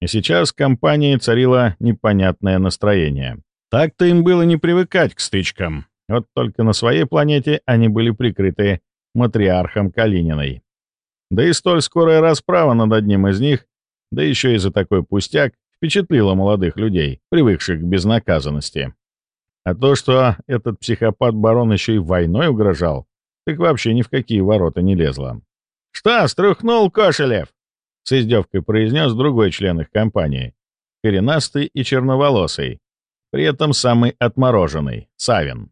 И сейчас в компании царило непонятное настроение. Так-то им было не привыкать к стычкам. Вот только на своей планете они были прикрыты матриархом Калининой. Да и столь скорая расправа над одним из них, да еще и за такой пустяк, впечатлила молодых людей, привыкших к безнаказанности. А то, что этот психопат-барон еще и войной угрожал, так вообще ни в какие ворота не лезло. «Что, струхнул Кошелев?» — с издевкой произнес другой член их компании, коренастый и черноволосый, при этом самый отмороженный, Савин.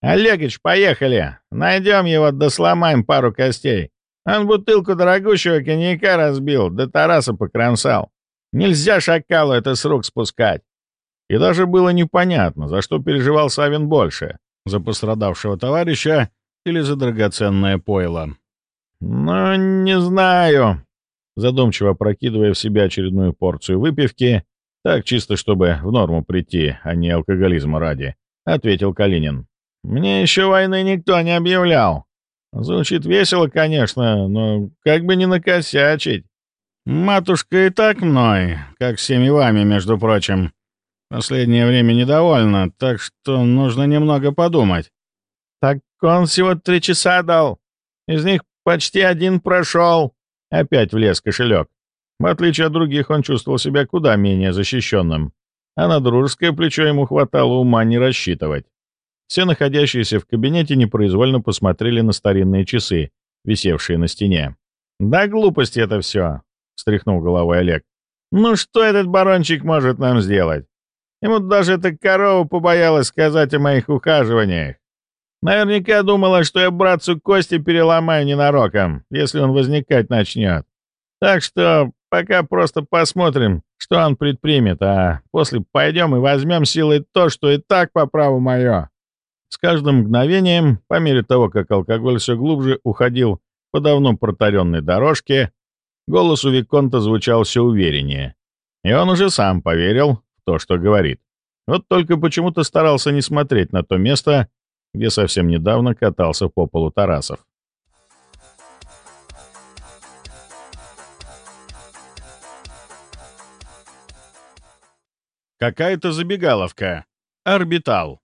«Олегович, поехали! Найдем его, да сломаем пару костей. Он бутылку дорогущего коньяка разбил, да Тараса покромсал. Нельзя шакалу это с рук спускать. И даже было непонятно, за что переживал Савин больше — за пострадавшего товарища или за драгоценное пойло. «Ну, не знаю», — задумчиво прокидывая в себя очередную порцию выпивки, так чисто, чтобы в норму прийти, а не алкоголизма ради, — ответил Калинин. «Мне еще войны никто не объявлял. Звучит весело, конечно, но как бы не накосячить. Матушка и так мной, как всеми вами, между прочим, Последнее время недовольна, так что нужно немного подумать. Так он всего три часа дал. Из них почти один прошел. Опять влез кошелек. В отличие от других, он чувствовал себя куда менее защищенным. А на дружеское плечо ему хватало ума не рассчитывать. Все находящиеся в кабинете непроизвольно посмотрели на старинные часы, висевшие на стене. «Да глупости это все!» — встряхнул головой Олег. «Ну что этот барончик может нам сделать? Ему даже эта корова побоялась сказать о моих ухаживаниях. Наверняка думала, что я братцу кости переломаю ненароком, если он возникать начнет. Так что пока просто посмотрим, что он предпримет, а после пойдем и возьмем силой то, что и так по праву мое». С каждым мгновением, по мере того, как алкоголь все глубже уходил по давно протаренной дорожке, голос у Виконта звучал все увереннее. И он уже сам поверил, то, что говорит. Вот только почему-то старался не смотреть на то место, где совсем недавно катался по полу Тарасов. Какая-то забегаловка. Орбитал.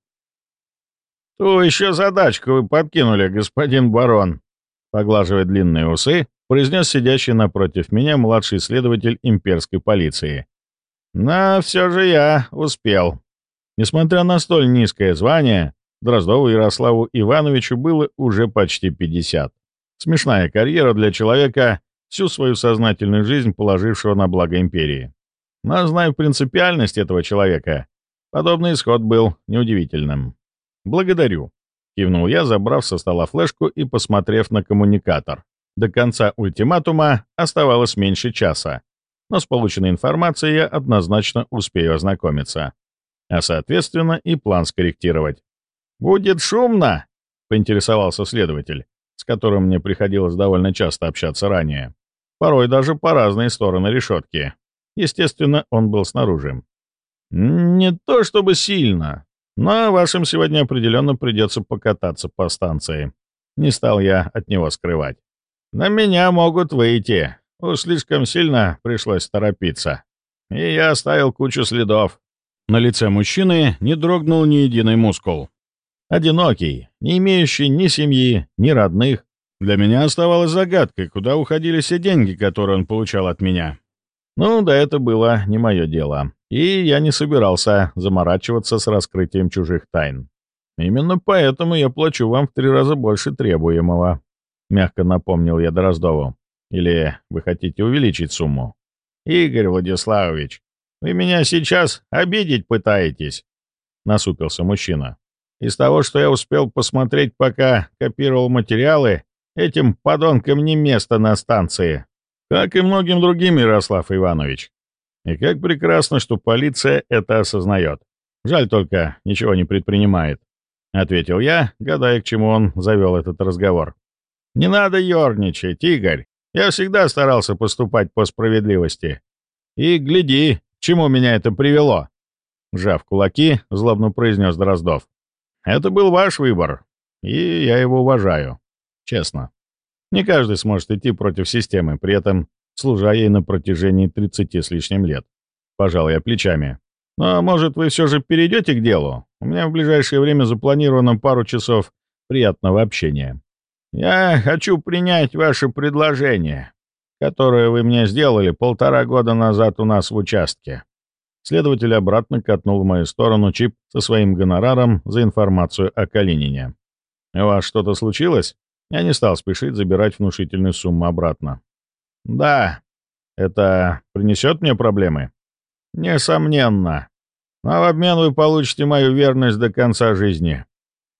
«Ту еще задачку вы подкинули, господин барон», поглаживая длинные усы, произнес сидящий напротив меня младший следователь имперской полиции, но все же я успел. Несмотря на столь низкое звание, Дроздову Ярославу Ивановичу было уже почти 50. Смешная карьера для человека, всю свою сознательную жизнь положившего на благо империи. Но, зная принципиальность этого человека, подобный исход был неудивительным. «Благодарю», — кивнул я, забрав со стола флешку и посмотрев на коммуникатор. До конца ультиматума оставалось меньше часа, но с полученной информацией я однозначно успею ознакомиться, а соответственно и план скорректировать. «Будет шумно?» — поинтересовался следователь, с которым мне приходилось довольно часто общаться ранее. Порой даже по разные стороны решетки. Естественно, он был снаружи. «Не то чтобы сильно, но вашим сегодня определенно придется покататься по станции». Не стал я от него скрывать. «На меня могут выйти, Уж слишком сильно пришлось торопиться. И я оставил кучу следов. На лице мужчины не дрогнул ни единый мускул. Одинокий, не имеющий ни семьи, ни родных. Для меня оставалось загадкой, куда уходили все деньги, которые он получал от меня. Ну, да это было не мое дело. И я не собирался заморачиваться с раскрытием чужих тайн. Именно поэтому я плачу вам в три раза больше требуемого. Мягко напомнил я Дроздову. Или вы хотите увеличить сумму? Игорь Владиславович, вы меня сейчас обидеть пытаетесь? Насупился мужчина. Из того, что я успел посмотреть, пока копировал материалы, этим подонкам не место на станции. Как и многим другим, Ярослав Иванович. И как прекрасно, что полиция это осознает. Жаль только, ничего не предпринимает. — ответил я, гадая, к чему он завел этот разговор. «Не надо ерничать, Игорь. Я всегда старался поступать по справедливости. И гляди, к чему меня это привело!» Сжав кулаки, злобно произнес Дроздов. «Это был ваш выбор, и я его уважаю. Честно. Не каждый сможет идти против системы, при этом служа ей на протяжении 30 с лишним лет. пожал я плечами. «Но, может, вы все же перейдете к делу? У меня в ближайшее время запланировано пару часов приятного общения. Я хочу принять ваше предложение, которое вы мне сделали полтора года назад у нас в участке». Следователь обратно катнул в мою сторону чип со своим гонораром за информацию о Калинине. «У вас что-то случилось?» Я не стал спешить забирать внушительную сумму обратно. «Да. Это принесет мне проблемы?» «Несомненно. Но в обмен вы получите мою верность до конца жизни».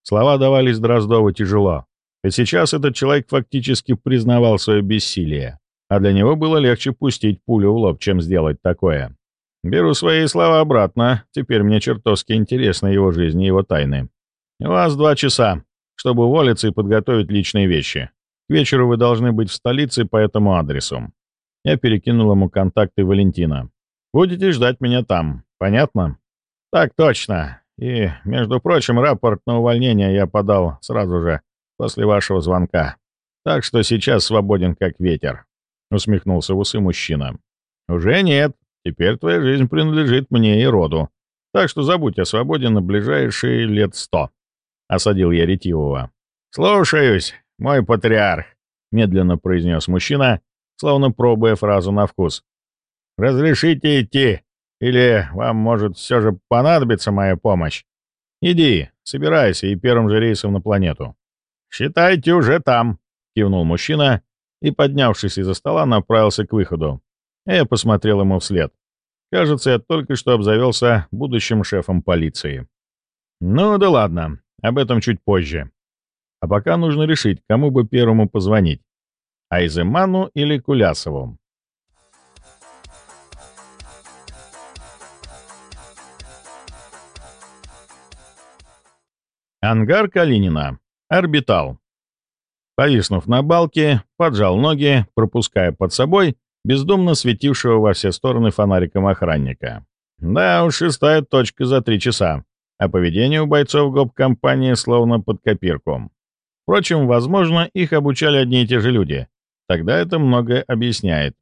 Слова давались Дроздову тяжело. Ведь сейчас этот человек фактически признавал свое бессилие, а для него было легче пустить пулю в лоб, чем сделать такое. Беру свои слова обратно, теперь мне чертовски интересна его жизнь и его тайны. У вас два часа, чтобы уволиться и подготовить личные вещи. К вечеру вы должны быть в столице по этому адресу. Я перекинул ему контакты Валентина. Будете ждать меня там, понятно? Так точно. И, между прочим, рапорт на увольнение я подал сразу же после вашего звонка. Так что сейчас свободен как ветер», — усмехнулся усы мужчина. «Уже нет. Теперь твоя жизнь принадлежит мне и роду. Так что забудь о свободе на ближайшие лет сто», — осадил я ретивого. «Слушаюсь, мой патриарх», — медленно произнес мужчина, словно пробуя фразу на вкус. «Разрешите идти, или вам, может, все же понадобится моя помощь? Иди, собирайся и первым же рейсом на планету». «Считайте, уже там», — кивнул мужчина и, поднявшись из-за стола, направился к выходу. Я посмотрел ему вслед. Кажется, я только что обзавелся будущим шефом полиции. Ну да ладно, об этом чуть позже. А пока нужно решить, кому бы первому позвонить. Айземану или Кулясову. Ангар Калинина. Орбитал. Повиснув на балке, поджал ноги, пропуская под собой бездумно светившего во все стороны фонариком охранника. Да уж, шестая точка за три часа, а поведение у бойцов гоп-компании словно под копирку. Впрочем, возможно, их обучали одни и те же люди. Тогда это многое объясняет.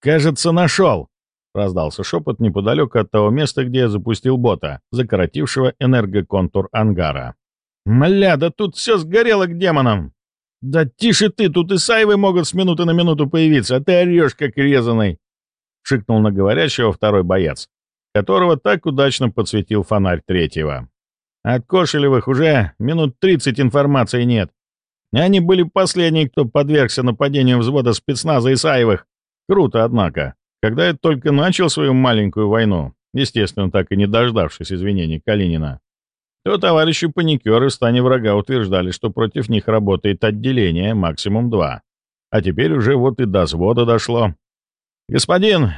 «Кажется, нашел!» — раздался шепот неподалеку от того места, где я запустил бота, закоротившего энергоконтур ангара. «Мля, да тут все сгорело к демонам!» «Да тише ты, тут и сайвы могут с минуты на минуту появиться, а ты орешь, как резаный!» — шикнул на говорящего второй боец, которого так удачно подсветил фонарь третьего. «От Кошелевых уже минут тридцать информации нет. Они были последние, кто подвергся нападению взвода спецназа Исаевых. Круто, однако. Когда я только начал свою маленькую войну, естественно, так и не дождавшись извинений Калинина, то товарищи паникеры в стане врага утверждали, что против них работает отделение, максимум два. А теперь уже вот и до взвода дошло. «Господин,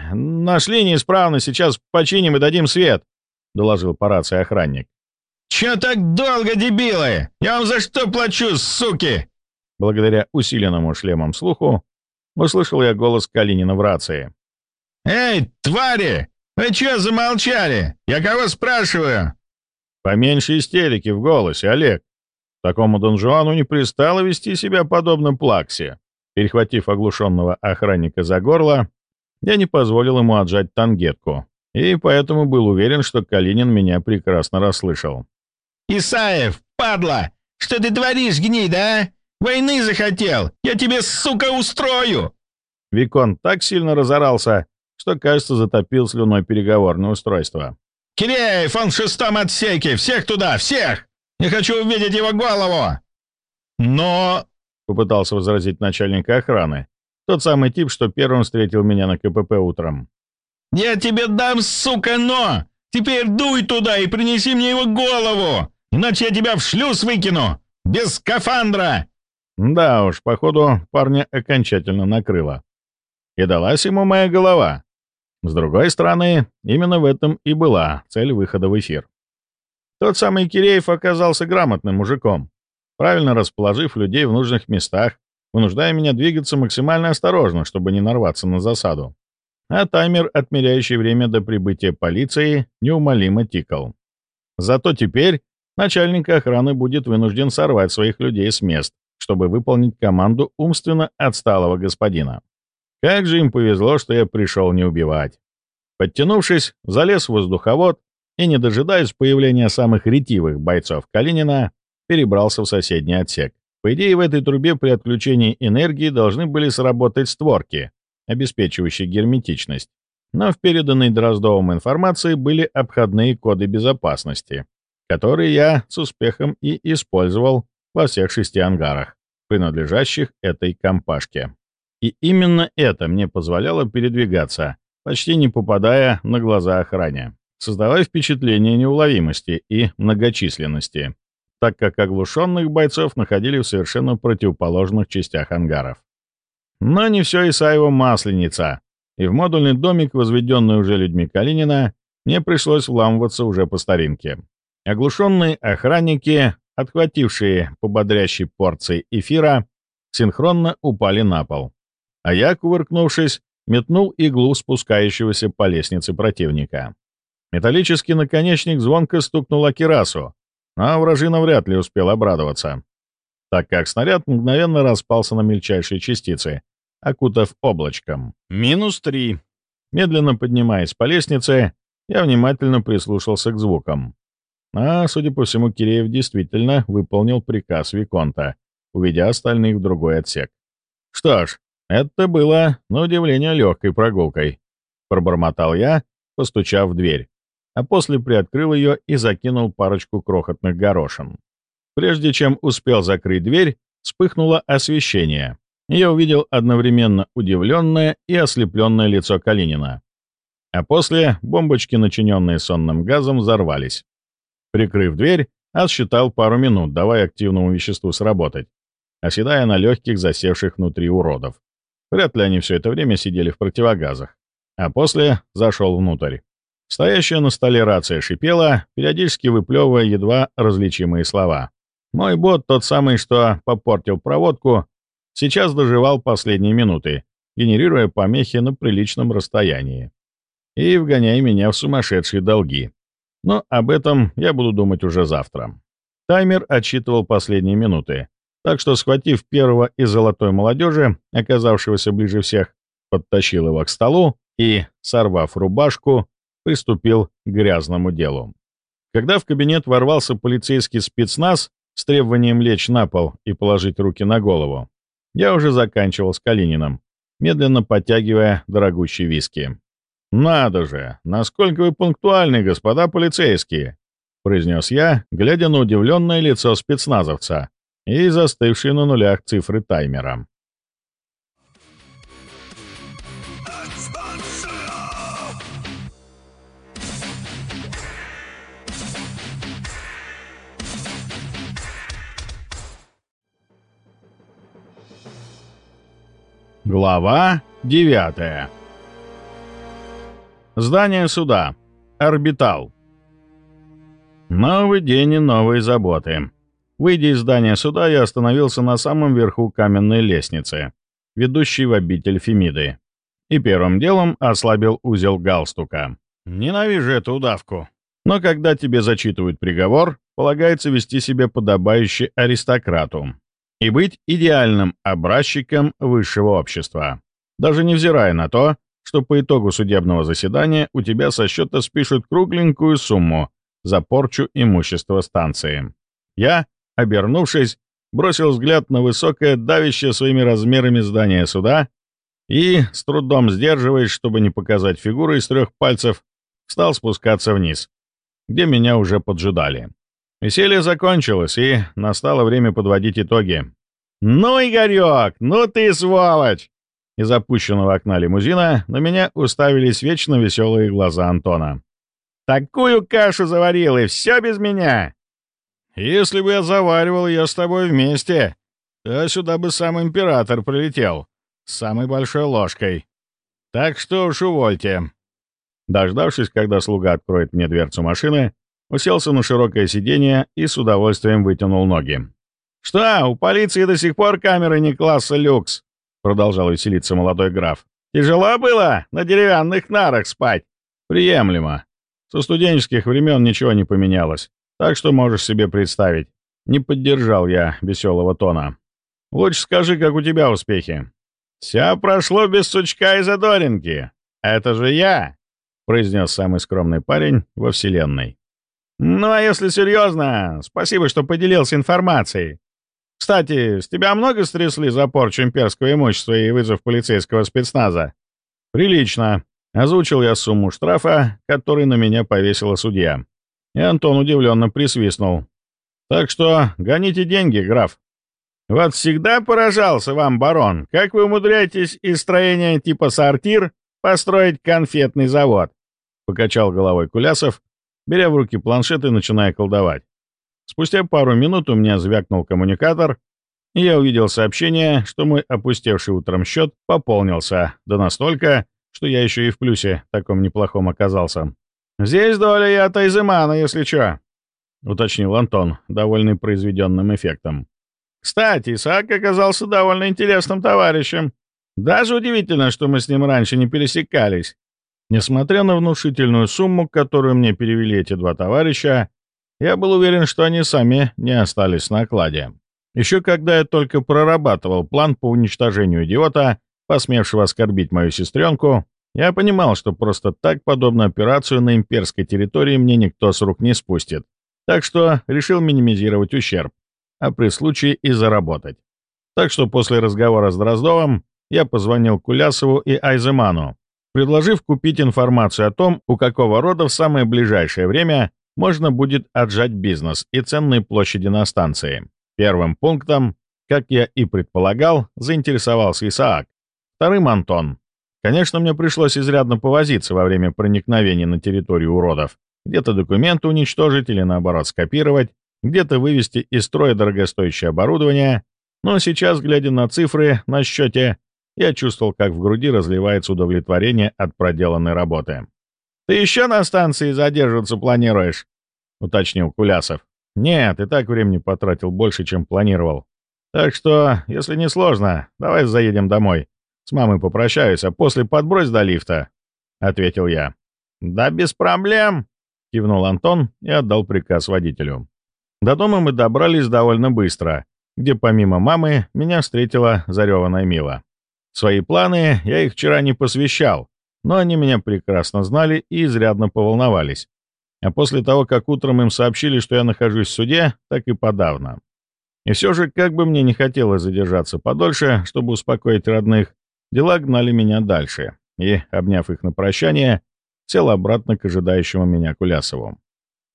нашли неисправность, сейчас починим и дадим свет», — доложил по рации охранник. «Чё так долго, дебилы? Я вам за что плачу, суки?» Благодаря усиленному шлемам слуху услышал я голос Калинина в рации. «Эй, твари! Вы чё замолчали? Я кого спрашиваю?» Поменьше истерики в голосе, Олег. Такому донжуану не пристало вести себя подобно плаксе. Перехватив оглушенного охранника за горло, я не позволил ему отжать тангетку, и поэтому был уверен, что Калинин меня прекрасно расслышал. «Исаев, падла! Что ты творишь, гнида, а? Войны захотел! Я тебе, сука, устрою!» Викон так сильно разорался, что, кажется, затопил слюной переговорное устройство. «Киреев, он в шестом отсеке! Всех туда, всех! Я хочу увидеть его голову!» «Но...» — попытался возразить начальник охраны. Тот самый тип, что первым встретил меня на КПП утром. «Я тебе дам, сука, но! Теперь дуй туда и принеси мне его голову! Иначе я тебя в шлюз выкину! Без скафандра!» Да уж, походу, парня окончательно накрыло. И далась ему моя голова. С другой стороны, именно в этом и была цель выхода в эфир. Тот самый Киреев оказался грамотным мужиком, правильно расположив людей в нужных местах, вынуждая меня двигаться максимально осторожно, чтобы не нарваться на засаду. А таймер, отмеряющий время до прибытия полиции, неумолимо тикал. Зато теперь начальник охраны будет вынужден сорвать своих людей с мест, чтобы выполнить команду умственно отсталого господина. Как же им повезло, что я пришел не убивать. Подтянувшись, залез в воздуховод и, не дожидаясь появления самых ретивых бойцов Калинина, перебрался в соседний отсек. По идее, в этой трубе при отключении энергии должны были сработать створки, обеспечивающие герметичность. Но в переданной Дроздовым информации были обходные коды безопасности, которые я с успехом и использовал во всех шести ангарах, принадлежащих этой компашке. И именно это мне позволяло передвигаться, почти не попадая на глаза охране, создавая впечатление неуловимости и многочисленности, так как оглушенных бойцов находили в совершенно противоположных частях ангаров. Но не все Исаева масленица, и в модульный домик, возведенный уже людьми Калинина, мне пришлось вламываться уже по старинке. Оглушенные охранники, отхватившие по бодрящей порции эфира, синхронно упали на пол. А я, кувыркнувшись, метнул иглу спускающегося по лестнице противника. Металлический наконечник звонко стукнул о кирасу, а вражина вряд ли успел обрадоваться, так как снаряд мгновенно распался на мельчайшие частицы, окутав облачком. Минус три. Медленно поднимаясь по лестнице, я внимательно прислушался к звукам. А, судя по всему, Киреев действительно выполнил приказ Виконта, уведя остальных в другой отсек. Что ж, это было, на удивление, легкой прогулкой. Пробормотал я, постучав в дверь, а после приоткрыл ее и закинул парочку крохотных горошин. Прежде чем успел закрыть дверь, вспыхнуло освещение. Я увидел одновременно удивленное и ослепленное лицо Калинина. А после бомбочки, начиненные сонным газом, взорвались. Прикрыв дверь, отсчитал пару минут, давая активному веществу сработать, оседая на легких засевших внутри уродов. Вряд ли они все это время сидели в противогазах. А после зашел внутрь. Стоящая на столе рация шипела, периодически выплевывая едва различимые слова. Мой бот, тот самый, что попортил проводку, сейчас доживал последние минуты, генерируя помехи на приличном расстоянии. И вгоняя меня в сумасшедшие долги. Но об этом я буду думать уже завтра. Таймер отсчитывал последние минуты, так что, схватив первого из золотой молодежи, оказавшегося ближе всех, подтащил его к столу и, сорвав рубашку, приступил к грязному делу. Когда в кабинет ворвался полицейский спецназ с требованием лечь на пол и положить руки на голову, я уже заканчивал с Калининым, медленно подтягивая дорогущие виски. «Надо же! Насколько вы пунктуальны, господа полицейские!» — произнес я, глядя на удивленное лицо спецназовца, и застывшие на нулях цифры таймера. Глава 9 Здание суда. Орбитал. Новый день и новые заботы. Выйдя из здания суда, я остановился на самом верху каменной лестницы, ведущей в обитель Фемиды, и первым делом ослабил узел галстука. Ненавижу эту удавку. Но когда тебе зачитывают приговор, полагается вести себя подобающе аристократу и быть идеальным образчиком высшего общества, даже невзирая на то, что по итогу судебного заседания у тебя со счета спишут кругленькую сумму за порчу имущества станции. Я обернувшись, бросил взгляд на высокое, давящее своими размерами здание суда и, с трудом сдерживаясь, чтобы не показать фигуру из трех пальцев, стал спускаться вниз, где меня уже поджидали. Веселье закончилось, и настало время подводить итоги. «Ну, Игорек, ну ты сволочь!» Из опущенного окна лимузина на меня уставились вечно веселые глаза Антона. «Такую кашу заварил, и все без меня!» Если бы я заваривал ее с тобой вместе, то сюда бы сам император прилетел с самой большой ложкой. Так что уж увольте». Дождавшись, когда слуга откроет мне дверцу машины, уселся на широкое сиденье и с удовольствием вытянул ноги. «Что, у полиции до сих пор камеры не класса люкс?» — продолжал веселиться молодой граф. «Тяжело было на деревянных нарах спать?» «Приемлемо. Со студенческих времен ничего не поменялось. Так что можешь себе представить. Не поддержал я веселого тона. Лучше скажи, как у тебя успехи. Все прошло без сучка и задоринки. Это же я. произнес самый скромный парень во Вселенной. «Ну а если серьезно, спасибо, что поделился информацией. Кстати, с тебя много стрясли за порчу имперского имущества и вызов полицейского спецназа?» «Прилично», — озвучил я сумму штрафа, который на меня повесила судья. И Антон удивленно присвистнул. «Так что гоните деньги, граф». «Вот всегда поражался вам, барон, как вы умудряетесь из строения типа сортир построить конфетный завод?» Покачал головой Кулясов, беря в руки планшет и начиная колдовать. Спустя пару минут у меня звякнул коммуникатор, и я увидел сообщение, что мой опустевший утром счет пополнился, да настолько, что я еще и в плюсе таком неплохом оказался. «Здесь доля и от Айземана, если чё», — уточнил Антон, довольный произведенным эффектом. «Кстати, Исаак оказался довольно интересным товарищем. Даже удивительно, что мы с ним раньше не пересекались». Несмотря на внушительную сумму, которую мне перевели эти два товарища, я был уверен, что они сами не остались на окладе. Еще когда я только прорабатывал план по уничтожению идиота, посмевшего оскорбить мою сестренку, я понимал, что просто так подобную операцию на имперской территории мне никто с рук не спустит. Так что решил минимизировать ущерб, а при случае и заработать. Так что после разговора с Дроздовым я позвонил Кулясову и Айземану, предложив купить информацию о том, у какого рода в самое ближайшее время можно будет отжать бизнес и ценные площади на станции. Первым пунктом, как я и предполагал, заинтересовался Исаак. Вторым — Антон. Конечно, мне пришлось изрядно повозиться во время проникновения на территорию уродов. Где-то документы уничтожить или, наоборот, скопировать, где-то вывести из строя дорогостоящее оборудование. Но сейчас, глядя на цифры на счете, я чувствовал, как в груди разливается удовлетворение от проделанной работы. «Ты еще на станции задерживаться планируешь?» — уточнил Кулясов. «Нет, и так времени потратил больше, чем планировал. Так что, если не сложно, давай заедем домой. С мамой попрощаюсь, а после подбрось до лифта», — ответил я. «Да без проблем», — кивнул Антон и отдал приказ водителю. До дома мы добрались довольно быстро, где помимо мамы меня встретила зареванная Мила. Свои планы я их вчера не посвящал, но они меня прекрасно знали и изрядно поволновались. А после того, как утром им сообщили, что я нахожусь в суде, так и подавно. И все же, как бы мне не хотелось задержаться подольше, чтобы успокоить родных, дела гнали меня дальше, и, обняв их на прощание, сел обратно к ожидающему меня Кулясову.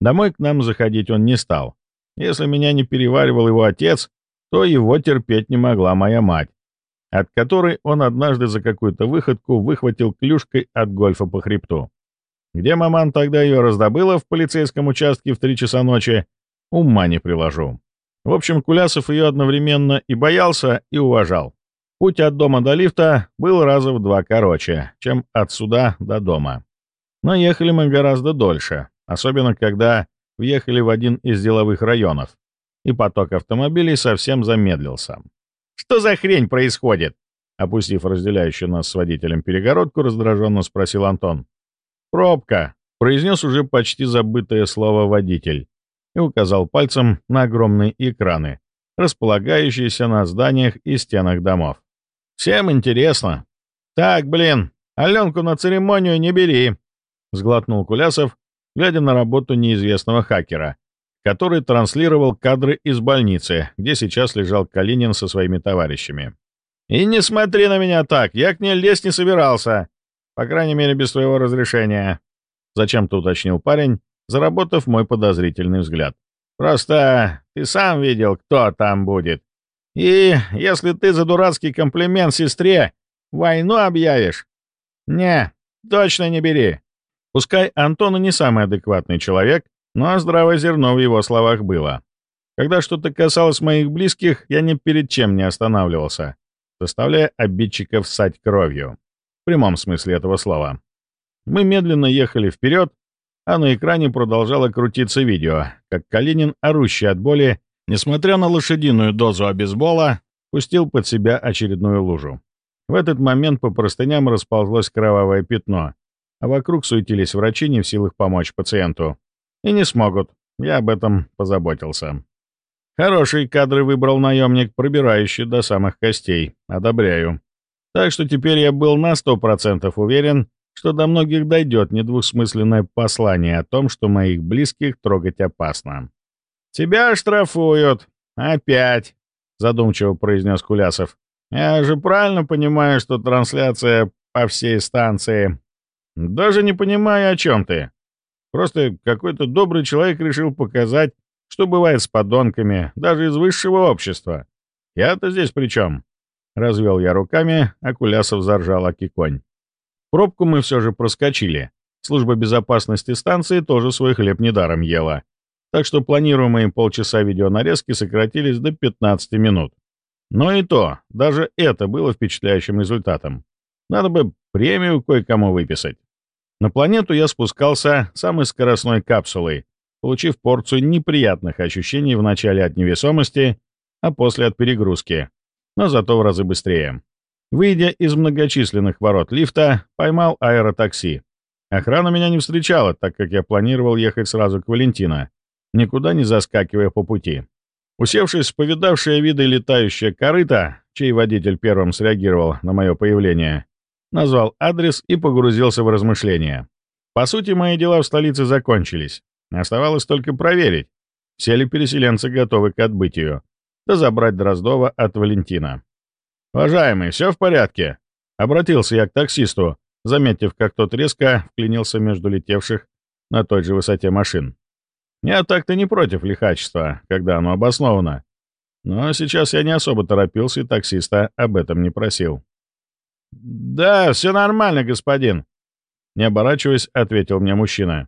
Домой к нам заходить он не стал. Если меня не переваривал его отец, то его терпеть не могла моя мать, от которой он однажды за какую-то выходку выхватил клюшкой от гольфа по хребту. Где маман тогда ее раздобыла в полицейском участке в три часа ночи, ума не приложу. В общем, Кулясов ее одновременно и боялся, и уважал. Путь от дома до лифта был раза в два короче, чем от суда до дома. Но ехали мы гораздо дольше, особенно когда въехали в один из деловых районов, и поток автомобилей совсем замедлился. «Что за хрень происходит?» Опустив разделяющую нас с водителем перегородку, раздраженно спросил Антон. «Пробка», — произнес уже почти забытое слово «водитель» и указал пальцем на огромные экраны, располагающиеся на зданиях и стенах домов. «Всем интересно». «Так, блин, Аленку на церемонию не бери», — сглотнул Кулясов, глядя на работу неизвестного хакера, который транслировал кадры из больницы, где сейчас лежал Калинин со своими товарищами. «И не смотри на меня так, я к ней лезть не собирался. По крайней мере, без твоего разрешения. Зачем-то уточнил парень, заработав мой подозрительный взгляд. Просто ты сам видел, кто там будет. И если ты за дурацкий комплимент сестре войну объявишь... Не, точно не бери. Пускай Антон и не самый адекватный человек, но здравое зерно в его словах было. Когда что-то касалось моих близких, я ни перед чем не останавливался, заставляя обидчиков ссать кровью в прямом смысле этого слова. Мы медленно ехали вперед, а на экране продолжало крутиться видео, как Калинин, орущий от боли, несмотря на лошадиную дозу обезбола, пустил под себя очередную лужу. В этот момент по простыням расползлось кровавое пятно, а вокруг суетились врачи, не в силах помочь пациенту. И не смогут, я об этом позаботился. Хорошие кадры выбрал наемник, пробирающий до самых костей. Одобряю. Так что теперь я был на сто процентов уверен, что до многих дойдет недвусмысленное послание о том, что моих близких трогать опасно. «Тебя штрафуют! Опять!» — задумчиво произнес Кулясов. «Я же правильно понимаю, что трансляция по всей станции...» «Даже не понимаю, о чем ты. Просто какой-то добрый человек решил показать, что бывает с подонками, даже из высшего общества. Я-то здесь при чем?» Развел я руками, а Кулясов заржал Акиконь. Пробку мы все же проскочили. Служба безопасности станции тоже свой хлеб недаром ела. Так что планируемые полчаса видеонарезки сократились до 15 минут. Но и то, даже это было впечатляющим результатом. Надо бы премию кое-кому выписать. На планету я спускался самой скоростной капсулой, получив порцию неприятных ощущений вначале от невесомости, а после от перегрузки, но зато в разы быстрее. Выйдя из многочисленных ворот лифта, поймал аэротакси. Охрана меня не встречала, так как я планировал ехать сразу к Валентина, никуда не заскакивая по пути. Усевшись в повидавшее виды летающее корыто, чей водитель первым среагировал на мое появление, назвал адрес и погрузился в размышления. По сути, мои дела в столице закончились. Оставалось только проверить, все ли переселенцы готовы к отбытию, да забрать Дроздова от Валентина. «Уважаемый, все в порядке?» Обратился я к таксисту, заметив, как тот резко вклинился между летевших на той же высоте машин. Я так-то не против лихачества, когда оно обосновано. Но сейчас я не особо торопился и таксиста об этом не просил. «Да, все нормально, господин», — не оборачиваясь, ответил мне мужчина.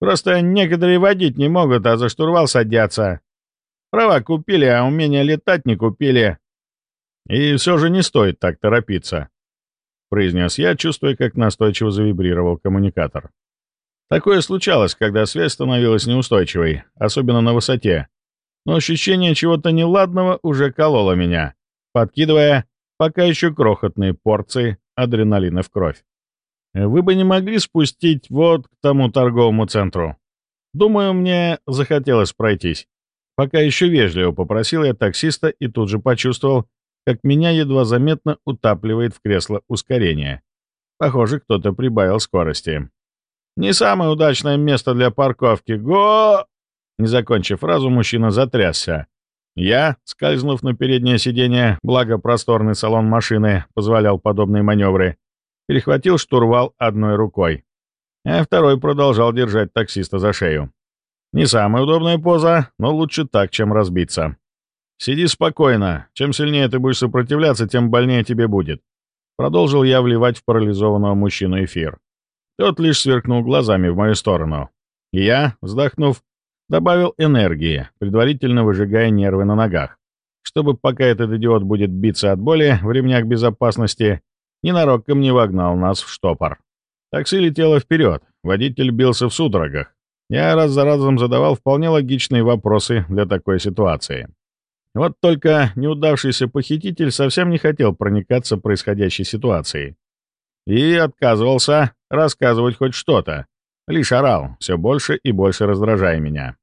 «Просто некоторые водить не могут, а за штурвал садятся. Права купили, а умения летать не купили. И все же не стоит так торопиться», — произнес я, чувствуя, как настойчиво завибрировал коммуникатор. Такое случалось, когда связь становилась неустойчивой, особенно на высоте. Но ощущение чего-то неладного уже кололо меня, подкидывая пока еще крохотные порции адреналина в кровь. Вы бы не могли спустить вот к тому торговому центру. Думаю, мне захотелось пройтись. Пока еще вежливо попросил я таксиста и тут же почувствовал, как меня едва заметно утапливает в кресло ускорения. Похоже, кто-то прибавил скорости. «Не самое удачное место для парковки. Го...» Не закончив фразу, мужчина затрясся, я, скользнув на переднее сиденье, благо просторный салон машины позволял подобные маневры, перехватил штурвал одной рукой, а второй продолжал держать таксиста за шею. Не самая удобная поза, но лучше так, чем разбиться. «Сиди спокойно. Чем сильнее ты будешь сопротивляться, тем больнее тебе будет». Продолжил я вливать в парализованного мужчину эфир. Тот лишь сверкнул глазами в мою сторону. И я, вздохнув, Добавил энергии, предварительно выжигая нервы на ногах, чтобы пока этот идиот будет биться от боли в ремнях безопасности, ненароком не вогнал нас в штопор. Такси летело вперед, водитель бился в судорогах. Я раз за разом задавал вполне логичные вопросы для такой ситуации. Вот только неудавшийся похититель совсем не хотел проникаться происходящей ситуацией. И отказывался рассказывать хоть что-то. Лишь орал, все больше и больше раздражая меня.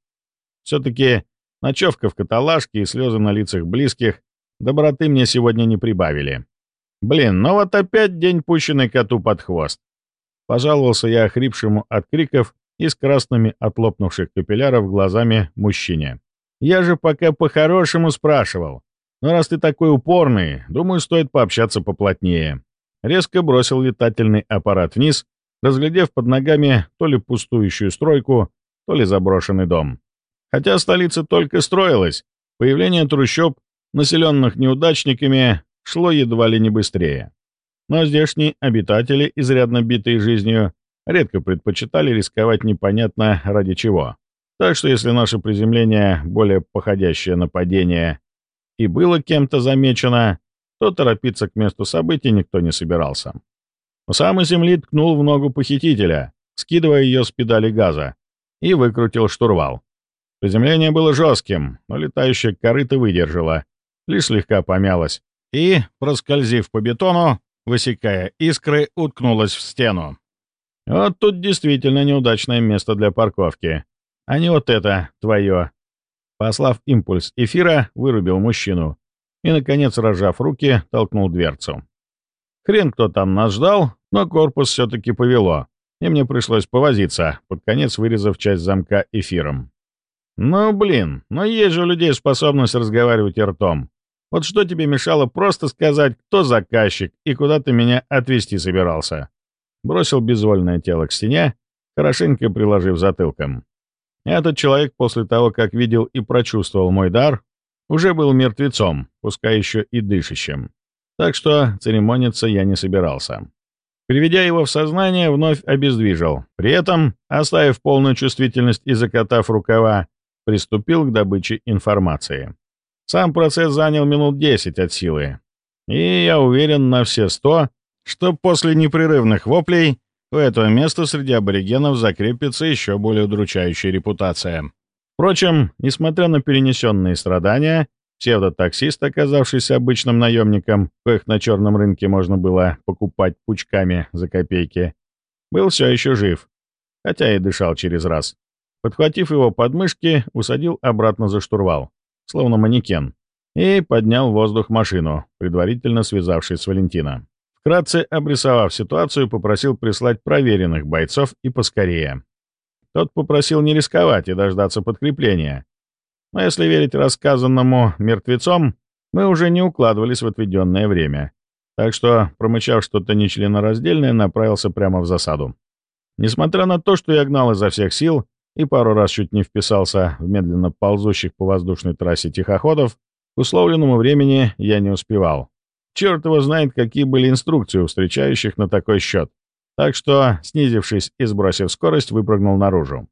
Все-таки ночевка в каталажке и слезы на лицах близких доброты мне сегодня не прибавили. Блин, ну вот опять день, пущенный коту под хвост. Пожаловался я охрипшему от криков и с красными от лопнувших капилляров глазами мужчине. Я же пока по-хорошему спрашивал. Но раз ты такой упорный, думаю, стоит пообщаться поплотнее. Резко бросил летательный аппарат вниз, разглядев под ногами то ли пустующую стройку, то ли заброшенный дом. Хотя столица только строилась, появление трущоб, населенных неудачниками, шло едва ли не быстрее. Но здешние обитатели, изрядно битые жизнью, редко предпочитали рисковать непонятно ради чего. Так что если наше приземление, более походящее на падение, и было кем-то замечено, то торопиться к месту событий никто не собирался. У самой земли ткнул в ногу похитителя, скидывая ее с педали газа, и выкрутил штурвал. Приземление было жестким, но летающая корыто выдержала, лишь слегка помялась, и, проскользив по бетону, высекая искры, уткнулась в стену. Вот тут действительно неудачное место для парковки, а не вот это, твое. Послав импульс эфира, вырубил мужчину и, наконец, разжав руки, толкнул дверцу. Хрен кто там нас ждал, но корпус все-таки повело, и мне пришлось повозиться, под конец вырезав часть замка эфиром. Ну, блин, но есть же у людей способность разговаривать ртом. Вот что тебе мешало просто сказать, кто заказчик и куда ты меня отвезти собирался?» Бросил безвольное тело к стене, хорошенько приложив затылком. Этот человек после того, как видел и прочувствовал мой дар, уже был мертвецом, пускай еще и дышащим. Так что церемониться я не собирался. Приведя его в сознание, вновь обездвижил. При этом, оставив полную чувствительность и закатав рукава, приступил к добыче информации. Сам процесс занял минут 10 от силы. И я уверен на все сто, что после непрерывных воплей у этого места среди аборигенов закрепится еще более удручающая репутация. Впрочем, несмотря на перенесенные страдания, псевдотаксист, оказавшийся обычным наемником, коих на черном рынке можно было покупать пучками за копейки, был все еще жив, хотя и дышал через раз. Подхватив его подмышки, усадил обратно за штурвал, словно манекен, и поднял в воздух машину, предварительно связавшись с Валентина. Вкратце обрисовав ситуацию, попросил прислать проверенных бойцов и поскорее. Тот попросил не рисковать и дождаться подкрепления. Но если верить рассказанному мертвецом, мы уже не укладывались в отведенное время. Так что, промычав что-то нечленораздельное, направился прямо в засаду. Несмотря на то, что я гнал изо всех сил и пару раз чуть не вписался в медленно ползущих по воздушной трассе тихоходов, к условленному времени я не успевал. Черт его знает, какие были инструкции у встречающих на такой счет. Так что, снизившись и сбросив скорость, выпрыгнул наружу.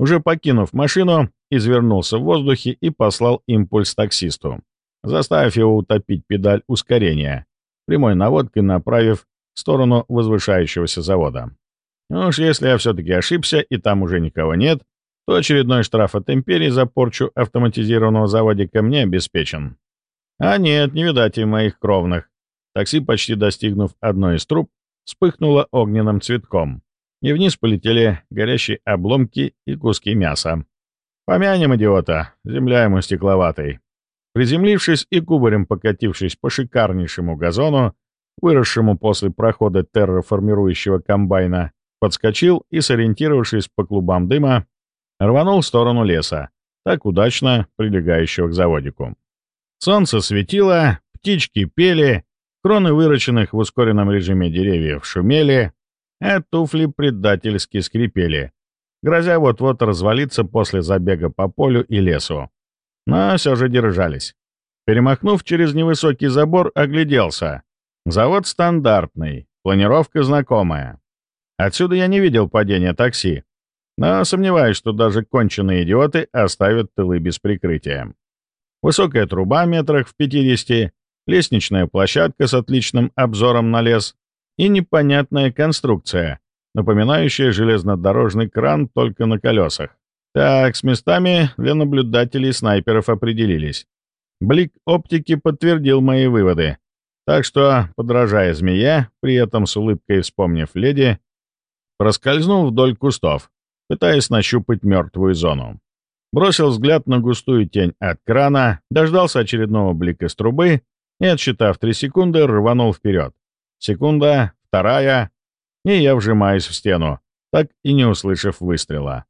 Уже покинув машину, извернулся в воздухе и послал импульс таксисту, заставив его утопить педаль ускорения, прямой наводкой направив в сторону возвышающегося завода. Ну уж если я все-таки ошибся и там уже никого нет, то очередной штраф от империи за порчу автоматизированного заводика мне обеспечен. А нет, не видать и моих кровных. Такси, почти достигнув одной из труб, вспыхнуло огненным цветком, и вниз полетели горящие обломки и куски мяса. Помянем идиота, земля ему стекловатой. Приземлившись и кубарем покатившись по шикарнейшему газону, выросшему после прохода терраформирующего комбайна, подскочил и, сориентировавшись по клубам дыма, рванул в сторону леса, так удачно прилегающего к заводику. Солнце светило, птички пели, кроны выращенных в ускоренном режиме деревьев шумели, а туфли предательски скрипели, грозя вот-вот развалиться после забега по полю и лесу. Но все же держались. Перемахнув через невысокий забор, огляделся. Завод стандартный, планировка знакомая. Отсюда я не видел падения такси, но сомневаюсь, что даже конченые идиоты оставят тылы без прикрытия. Высокая труба метрах в 50, лестничная площадка с отличным обзором на лес и непонятная конструкция, напоминающая железнодорожный кран только на колесах. Так, с местами для наблюдателей снайперов определились. Блик оптики подтвердил мои выводы. Так что, подражая змея, при этом с улыбкой вспомнив леди, проскользнул вдоль кустов, пытаясь нащупать мертвую зону бросил взгляд на густую тень от крана, дождался очередного блика с трубы и, отсчитав три секунды, рванул вперед. Секунда, вторая, и я вжимаюсь в стену, так и не услышав выстрела.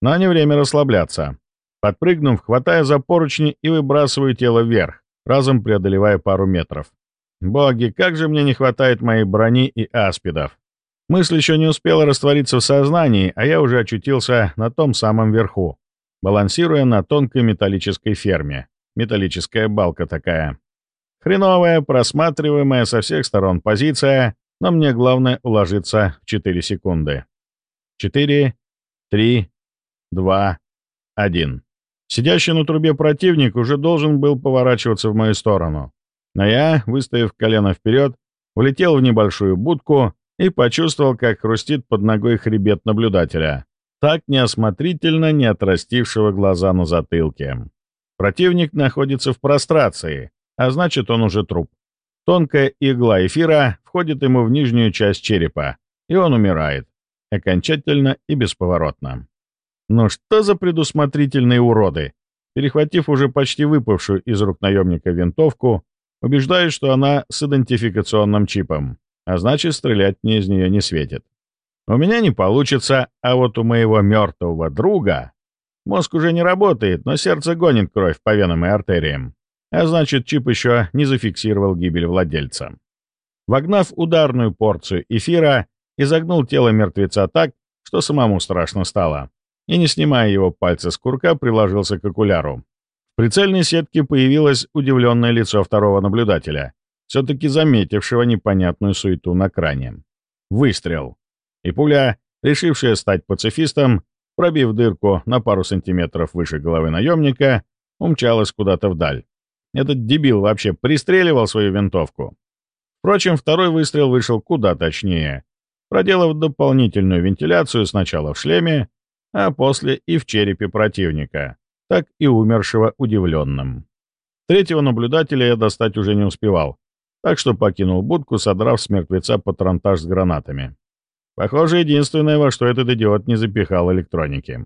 Но не время расслабляться. Подпрыгнув, хватая за поручни и выбрасываю тело вверх, разом преодолевая пару метров. Боги, как же мне не хватает моей брони и аспидов. Мысль еще не успела раствориться в сознании, а я уже очутился на том самом верху балансируя на тонкой металлической ферме. Металлическая балка такая. Хреновая, просматриваемая со всех сторон позиция, но мне главное уложиться в 4 секунды. 4, 3, 2, 1. Сидящий на трубе противник уже должен был поворачиваться в мою сторону. Но я, выставив колено вперед, влетел в небольшую будку и почувствовал, как хрустит под ногой хребет наблюдателя так неосмотрительно не отрастившего глаза на затылке. Противник находится в прострации, а значит, он уже труп. Тонкая игла эфира входит ему в нижнюю часть черепа, и он умирает. Окончательно и бесповоротно. Ну что за предусмотрительные уроды? Перехватив уже почти выпавшую из рук наемника винтовку, убеждаюсь, что она с идентификационным чипом. а значит, стрелять мне из нее не светит. У меня не получится, а вот у моего мертвого друга мозг уже не работает, но сердце гонит кровь по венам и артериям. А значит, чип еще не зафиксировал гибель владельца. Вогнав ударную порцию эфира, изогнул тело мертвеца так, что самому страшно стало, и, не снимая его пальца с курка, приложился к окуляру. В прицельной сетке появилось удивленное лицо второго наблюдателя, все-таки заметившего непонятную суету на кране. Выстрел и пуля, решившая стать пацифистом, пробив дырку на пару сантиметров выше головы наемника, умчалась куда-то вдаль. Этот дебил вообще пристреливал свою винтовку. Впрочем, второй выстрел вышел куда точнее, проделав дополнительную вентиляцию сначала в шлеме, а после и в черепе противника, так и умершего удивленным. Третьего наблюдателя я достать уже не успевал, так что покинул будку, содрав с мертвеца патронтаж с гранатами. Похоже, единственное, во что этот идиот не запихал электроники.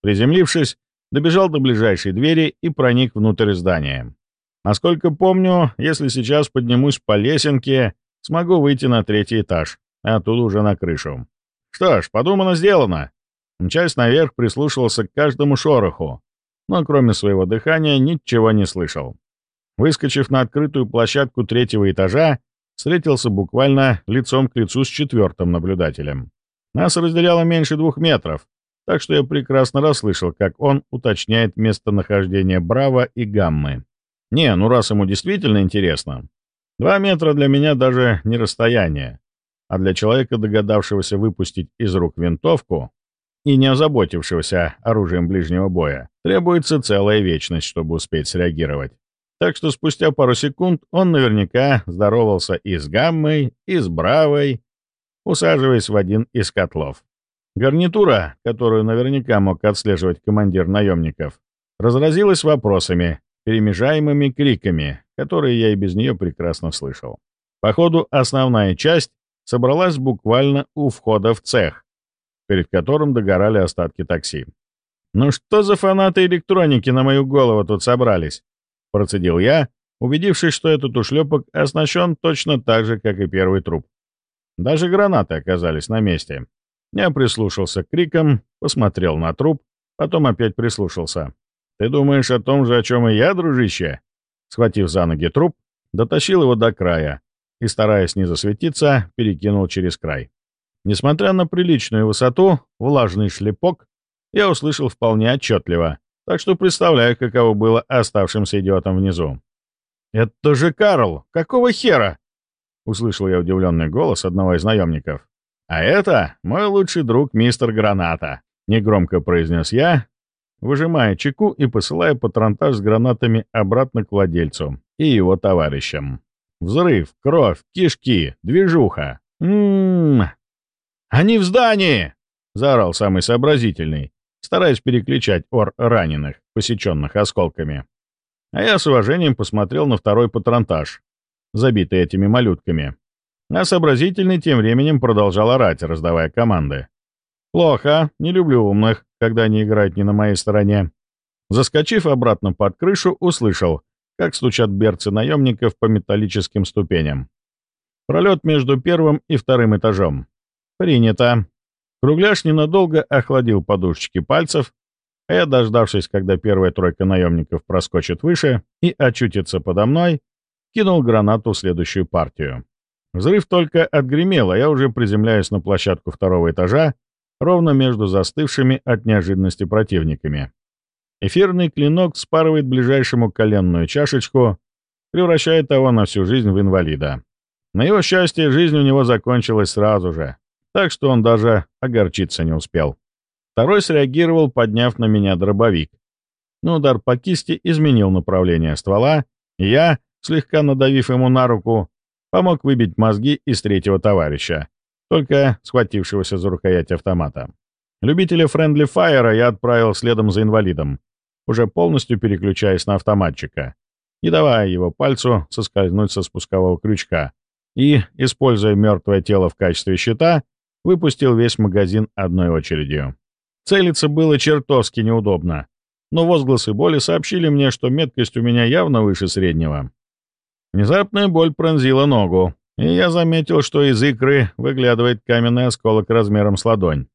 Приземлившись, добежал до ближайшей двери и проник внутрь здания. Насколько помню, если сейчас поднимусь по лесенке, смогу выйти на третий этаж, а оттуда уже на крышу. Что ж, подумано, сделано. Мчась наверх, прислушивался к каждому шороху, но кроме своего дыхания ничего не слышал. Выскочив на открытую площадку третьего этажа, встретился буквально лицом к лицу с четвертым наблюдателем. Нас разделяло меньше двух метров, так что я прекрасно расслышал, как он уточняет местонахождение Браво и Гаммы. Не, ну раз ему действительно интересно. Два метра для меня даже не расстояние, а для человека, догадавшегося выпустить из рук винтовку и не озаботившегося оружием ближнего боя, требуется целая вечность, чтобы успеть среагировать. Так что спустя пару секунд он наверняка здоровался и с Гаммой, и с Бравой, усаживаясь в один из котлов. Гарнитура, которую наверняка мог отслеживать командир наемников, разразилась вопросами, перемежаемыми криками, которые я и без нее прекрасно слышал. Походу, основная часть собралась буквально у входа в цех, перед которым догорали остатки такси. «Ну что за фанаты электроники на мою голову тут собрались?» — процедил я, убедившись, что этот ушлепок оснащен точно так же, как и первый труп. Даже гранаты оказались на месте. Я прислушался к крикам, посмотрел на труп, потом опять прислушался. «Ты думаешь о том же, о чем и я, дружище?» Схватив за ноги труп, дотащил его до края и, стараясь не засветиться, перекинул через край. Несмотря на приличную высоту, влажный шлепок я услышал вполне отчетливо, так что представляю, каково было оставшимся идиотом внизу. «Это же Карл! Какого хера?» — услышал я удивленный голос одного из наемников. «А это мой лучший друг мистер Граната», — негромко произнес я, выжимая чеку и посылая патронтаж с гранатами обратно к владельцу и его товарищам. Взрыв, кровь, кишки, движуха. «М-м-м! Они в здании!» — заорал самый сообразительный, стараясь переключать ор раненых, посеченных осколками. А я с уважением посмотрел на второй патронтаж, забитый этими малютками. А сообразительный тем временем продолжал орать, раздавая команды. «Плохо, не люблю умных, когда они играют не на моей стороне». Заскочив обратно под крышу, услышал, как стучат берцы наемников по металлическим ступеням. Пролет между первым и вторым этажом. «Принято», Кругляш ненадолго охладил подушечки пальцев, а я, дождавшись, когда первая тройка наемников проскочит выше и очутится подо мной, кинул гранату в следующую партию. Взрыв только отгремел, а я уже приземляюсь на площадку второго этажа, ровно между застывшими от неожиданности противниками. Эфирный клинок спарывает ближайшему коленную чашечку, превращая того на всю жизнь в инвалида. На его счастье, жизнь у него закончилась сразу же, так что он даже огорчиться не успел. Второй среагировал, подняв на меня дробовик. Но удар по кисти изменил направление ствола, и я, слегка надавив ему на руку, помог выбить мозги из третьего товарища, только схватившегося за рукоять автомата. Любителя френдли фаера я отправил следом за инвалидом, уже полностью переключаясь на автоматчика, не давая его пальцу соскользнуть со спускового крючка, и, используя мертвое тело в качестве щита, выпустил весь магазин одной очередью. Целиться было чертовски неудобно, но возгласы боли сообщили мне, что меткость у меня явно выше среднего. Внезапная боль пронзила ногу, и я заметил, что из икры выглядывает каменный осколок размером с ладонь.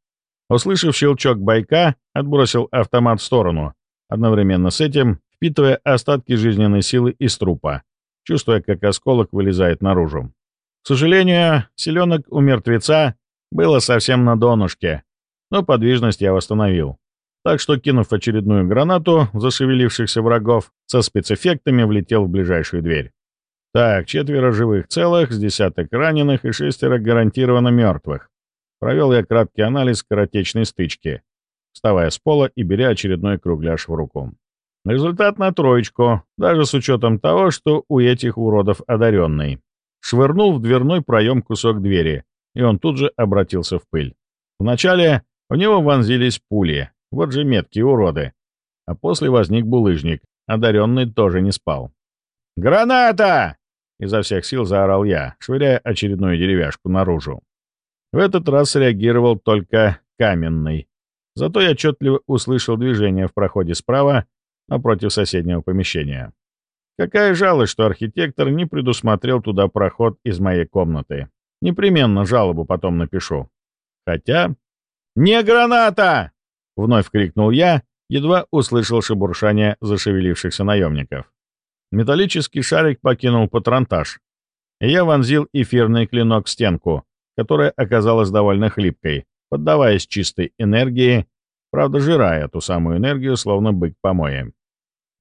Услышав щелчок байка, отбросил автомат в сторону, одновременно с этим впитывая остатки жизненной силы из трупа, чувствуя, как осколок вылезает наружу. К сожалению, селенок у мертвеца было совсем на донышке, но подвижность я восстановил. Так что, кинув очередную гранату зашевелившихся врагов, со спецэффектами влетел в ближайшую дверь. Так, четверо живых целых, с десяток раненых и шестеро гарантированно мертвых. Провел я краткий анализ скоротечной стычки, вставая с пола и беря очередной кругляш в руку. Результат на троечку, даже с учетом того, что у этих уродов одаренный. Швырнул в дверной проем кусок двери, и он тут же обратился в пыль. Вначале в него вонзились пули, вот же меткие уроды. А после возник булыжник, одаренный тоже не спал. «Граната!» — изо всех сил заорал я, швыряя очередную деревяшку наружу. В этот раз среагировал только каменный. Зато я отчетливо услышал движение в проходе справа напротив соседнего помещения. Какая жалость, что архитектор не предусмотрел туда проход из моей комнаты. Непременно жалобу потом напишу. Хотя... «Не граната!» — вновь крикнул я, едва услышал шебуршание зашевелившихся наемников. Металлический шарик покинул патронтаж, я вонзил эфирный клинок в стенку, которая оказалась довольно хлипкой, поддаваясь чистой энергии, правда, жирая ту самую энергию, словно бык помоем.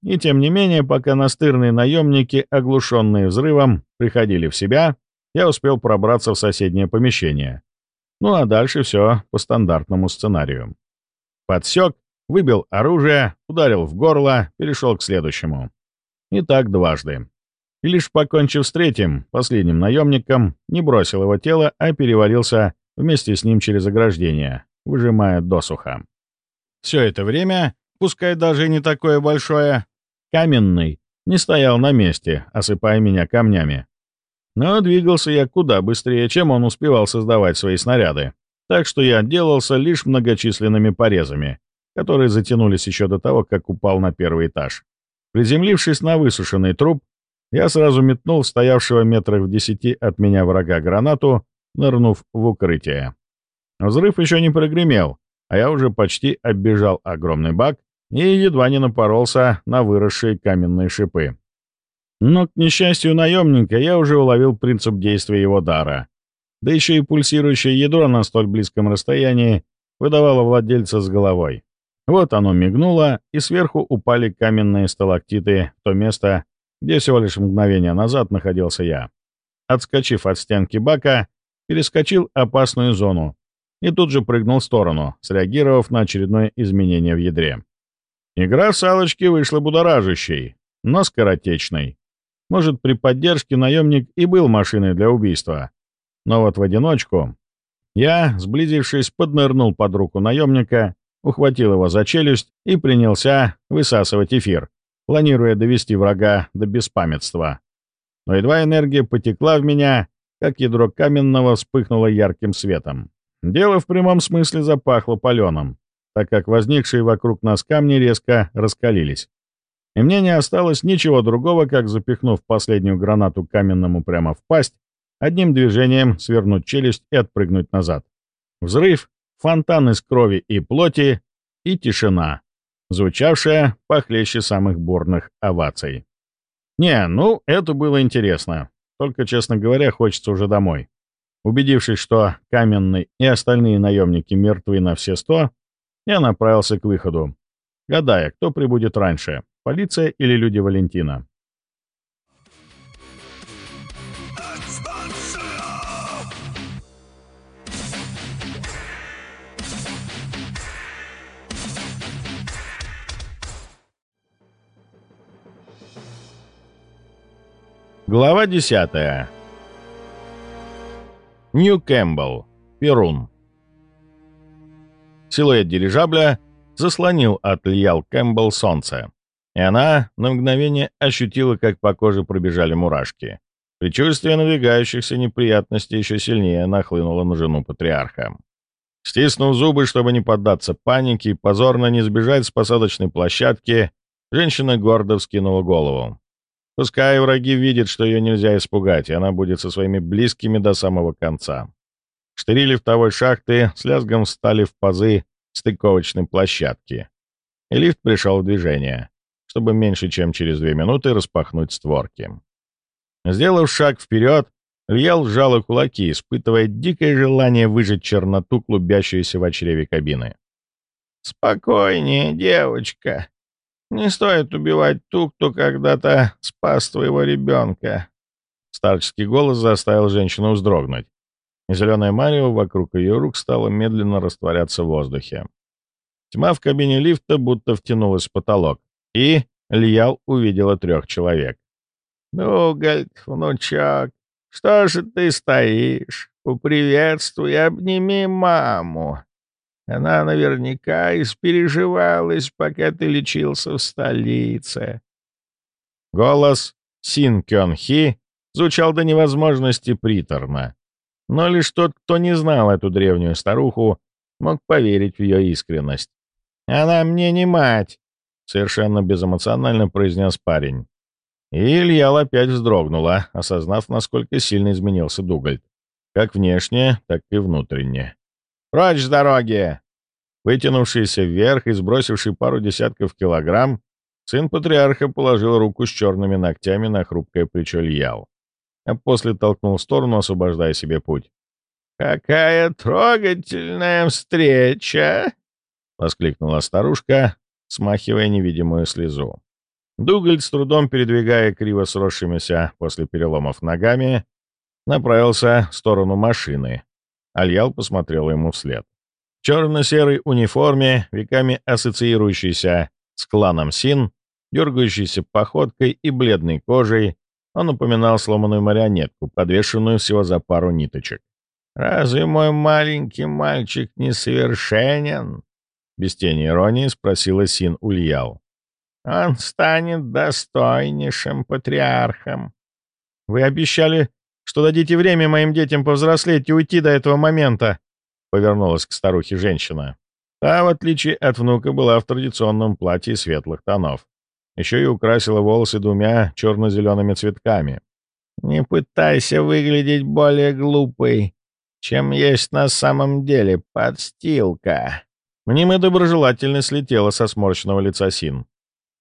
И тем не менее, пока настырные наемники, оглушенные взрывом, приходили в себя, я успел пробраться в соседнее помещение. Ну а дальше все по стандартному сценарию. Подсек, выбил оружие, ударил в горло, перешел к следующему. И так дважды. И лишь покончив с третьим, последним наемником, не бросил его тело, а перевалился вместе с ним через ограждение, выжимая досуха. Все это время, пускай даже и не такое большое, каменный не стоял на месте, осыпая меня камнями. Но двигался я куда быстрее, чем он успевал создавать свои снаряды, так что я отделался лишь многочисленными порезами, которые затянулись еще до того, как упал на первый этаж. Приземлившись на высушенный труп, я сразу метнул стоявшего метрах в десяти от меня врага гранату, нырнув в укрытие. Взрыв еще не прогремел, а я уже почти оббежал огромный бак и едва не напоролся на выросшие каменные шипы. Но, к несчастью наемника, я уже уловил принцип действия его дара. Да еще и пульсирующее ядро на столь близком расстоянии выдавало владельца с головой. Вот оно мигнуло, и сверху упали каменные сталактиты в то место, где всего лишь мгновение назад находился я. Отскочив от стенки бака, перескочил опасную зону и тут же прыгнул в сторону, среагировав на очередное изменение в ядре. Игра в салочки вышла будоражащей, но скоротечной. Может, при поддержке наемник и был машиной для убийства. Но вот в одиночку... Я, сблизившись, поднырнул под руку наемника, ухватил его за челюсть и принялся высасывать эфир, планируя довести врага до беспамятства. Но едва энергия потекла в меня, как ядро каменного вспыхнуло ярким светом. Дело в прямом смысле запахло паленым, так как возникшие вокруг нас камни резко раскалились и мне не осталось ничего другого, как, запихнув последнюю гранату каменному прямо в пасть, одним движением свернуть челюсть и отпрыгнуть назад. Взрыв, фонтан из крови и плоти и тишина, звучавшая похлеще самых бурных оваций. Не, ну, это было интересно. Только, честно говоря, хочется уже домой. Убедившись, что Каменный и остальные наемники мертвы на все сто, я направился к выходу, гадая, кто прибудет раньше, Полиция или люди Валентина? Глава 10. Нью Кэмпбелл, Перун. Силуэт дирижабля заслонил от Льял Кэмпбелл солнце. И она на мгновение ощутила, как по коже пробежали мурашки. Предчувствие надвигающихся неприятностей еще сильнее нахлынуло на жену патриарха. Стиснув зубы, чтобы не поддаться панике и позорно не сбежать с посадочной площадки, женщина гордо вскинула голову. Пускай враги видят, что ее нельзя испугать, и она будет со своими близкими до самого конца. Штыри лифтовой шахты с лязгом встали в пазы стыковочной площадки, и лифт пришел в движение, чтобы меньше чем через две минуты распахнуть створки. Сделав шаг вперед, Льял сжал кулаки, испытывая дикое желание выжать черноту, клубящуюся в чреве кабины. «Спокойнее, девочка. Не стоит убивать ту, кто когда-то спас твоего ребенка». Старческий голос заставил женщину вздрогнуть. Зеленая марево вокруг ее рук стала медленно растворяться в воздухе. Тьма в кабине лифта будто втянулась в потолок, и Льял увидела трех человек. «Дугальд, внучок, что же ты стоишь? Поприветствуй и обними маму. Она наверняка испереживалась, пока ты лечился в столице. Голос Син Кён Хи звучал до невозможности приторно. Но лишь тот, кто не знал эту древнюю старуху, мог поверить в ее искренность. «Она мне не мать!» — совершенно безэмоционально произнес парень. И Илья опять вздрогнула, осознав, насколько сильно изменился Дугальд. Как внешне, так и внутренне. «Прочь с дороги!» Вытянувшийся вверх и сбросивший пару десятков килограмм, сын патриарха положил руку с черными ногтями на хрупкое плечо Льял, а после толкнул в сторону, освобождая себе путь. «Какая трогательная встреча!» — воскликнула старушка, смахивая невидимую слезу. Дугальд, с трудом передвигая криво сросшимися после переломов ногами, направился в сторону машины. Альял посмотрел ему вслед. Черно-серой униформе, веками ассоциирующейся с кланом Син, дергающейся походкой и бледной кожей, он напоминал сломанную марионетку, подвешенную всего за пару ниточек. «Разве мой маленький мальчик несовершенен?» Без тени иронии спросила Син Ульял. «Он станет достойнейшим патриархом». «Вы обещали что дадите время моим детям повзрослеть и уйти до этого момента», — повернулась к старухе женщина. Та, в отличие от внука, была в традиционном платье светлых тонов. Еще и украсила волосы двумя черно-зелеными цветками. «Не пытайся выглядеть более глупой, чем есть на самом деле подстилка». Мнимая доброжелательность слетела со сморщенного лица Син.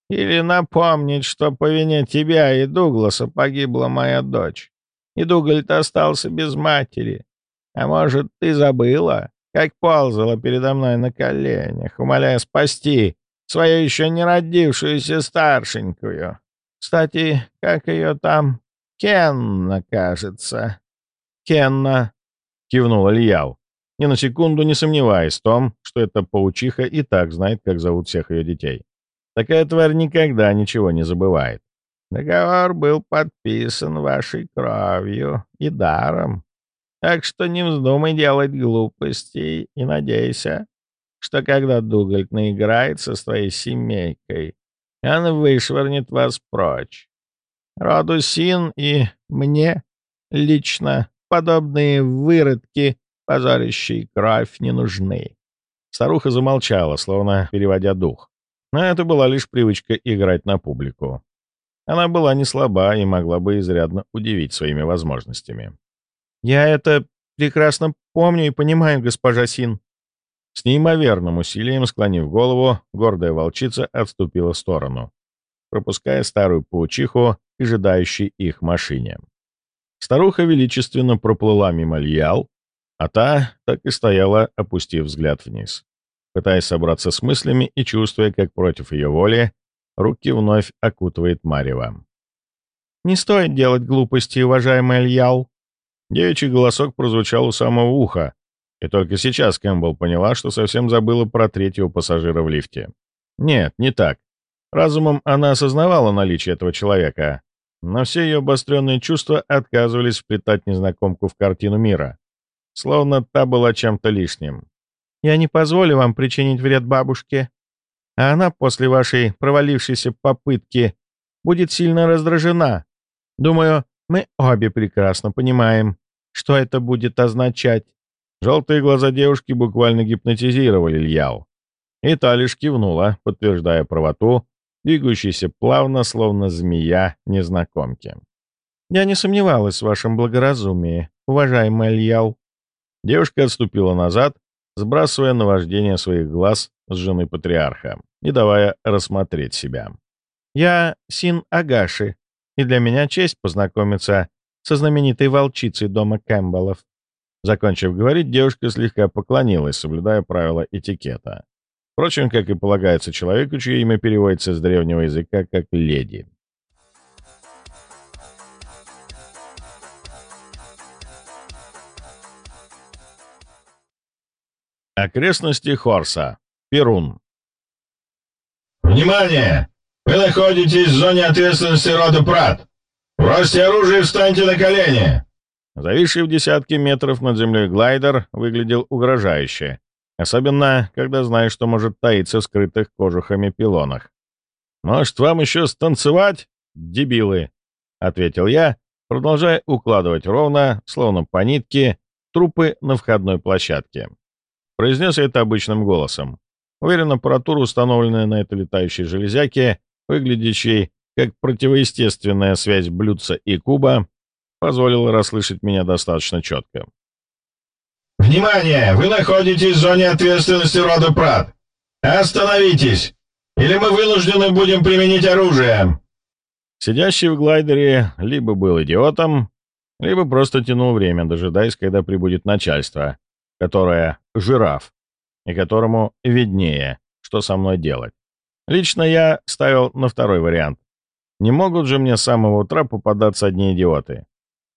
«Или напомнить, что по вине тебя и Дугласа погибла моя дочь и Дугальд остался без матери. А может, ты забыла, как ползала передо мной на коленях, умоляя спасти свою еще не родившуюся старшенькую? Кстати, как ее там? Кенна, кажется. Кенна, кивнул Ильял, ни на секунду не сомневаясь в том, что эта паучиха и так знает, как зовут всех ее детей. Такая тварь никогда ничего не забывает. Договор был подписан вашей кровью и даром. Так что не вздумай делать глупостей и надейся, что когда Дугальд наиграется с твоей семейкой, он вышвырнет вас прочь. Роду Син и мне лично подобные выродки, позорящие кровь, не нужны. Старуха замолчала, словно переводя дух. Но это была лишь привычка играть на публику. Она была не слаба и могла бы изрядно удивить своими возможностями. «Я это прекрасно помню и понимаю, госпожа Син». С неимоверным усилием, склонив голову, гордая волчица отступила в сторону, пропуская старую паучиху и ожидающей их машине. Старуха величественно проплыла мимо Льял, а та так и стояла, опустив взгляд вниз, пытаясь собраться с мыслями и чувствуя, как против ее воли Руки вновь окутывает Марева. «Не стоит делать глупости, уважаемый Ильял!» Девичий голосок прозвучал у самого уха, и только сейчас Кэмпбелл поняла, что совсем забыла про третьего пассажира в лифте. Нет, не так. Разумом она осознавала наличие этого человека, но все ее обостренные чувства отказывались вплетать незнакомку в картину мира, словно та была чем-то лишним. «Я не позволю вам причинить вред бабушке», а она после вашей провалившейся попытки будет сильно раздражена. Думаю, мы обе прекрасно понимаем, что это будет означать». Желтые глаза девушки буквально гипнотизировали Ильяу. И та лишь кивнула, подтверждая правоту двигающейся плавно, словно змея незнакомки. «Я не сомневалась в вашем благоразумии, уважаемый Альял». Девушка отступила назад, сбрасывая наваждение своих глаз с жены патриарха, не давая рассмотреть себя. «Я Син Агаши, и для меня честь познакомиться со знаменитой волчицей дома Кэмпбеллов». Закончив говорить, девушка слегка поклонилась, соблюдая правила этикета. Впрочем, как и полагается человеку, чье имя переводится с древнего языка как «леди». Окрестности Хорса. Перун. «Внимание! Вы находитесь в зоне ответственности рода Прат. Бросьте оружие и встаньте на колени!» Зависший в десятки метров над землей глайдер выглядел угрожающе, особенно когда знаешь, что может таиться в скрытых кожухами пилонах. «Может, вам еще станцевать, дебилы?» — ответил я, продолжая укладывать ровно, словно по нитке, трупы на входной площадке. Произнес я это обычным голосом. Уверен, аппаратура, установленная на этой летающей железяке, выглядящей как противоестественная связь блюдца и куба, позволила расслышать меня достаточно четко. «Внимание! Вы находитесь в зоне ответственности рода Прат. Остановитесь, или мы вынуждены будем применить оружие!» Сидящий в глайдере либо был идиотом, либо просто тянул время, дожидаясь, когда прибудет начальство, которое — жираф, и которому виднее, что со мной делать. Лично я ставил на второй вариант. Не могут же мне с самого утра попадаться одни идиоты.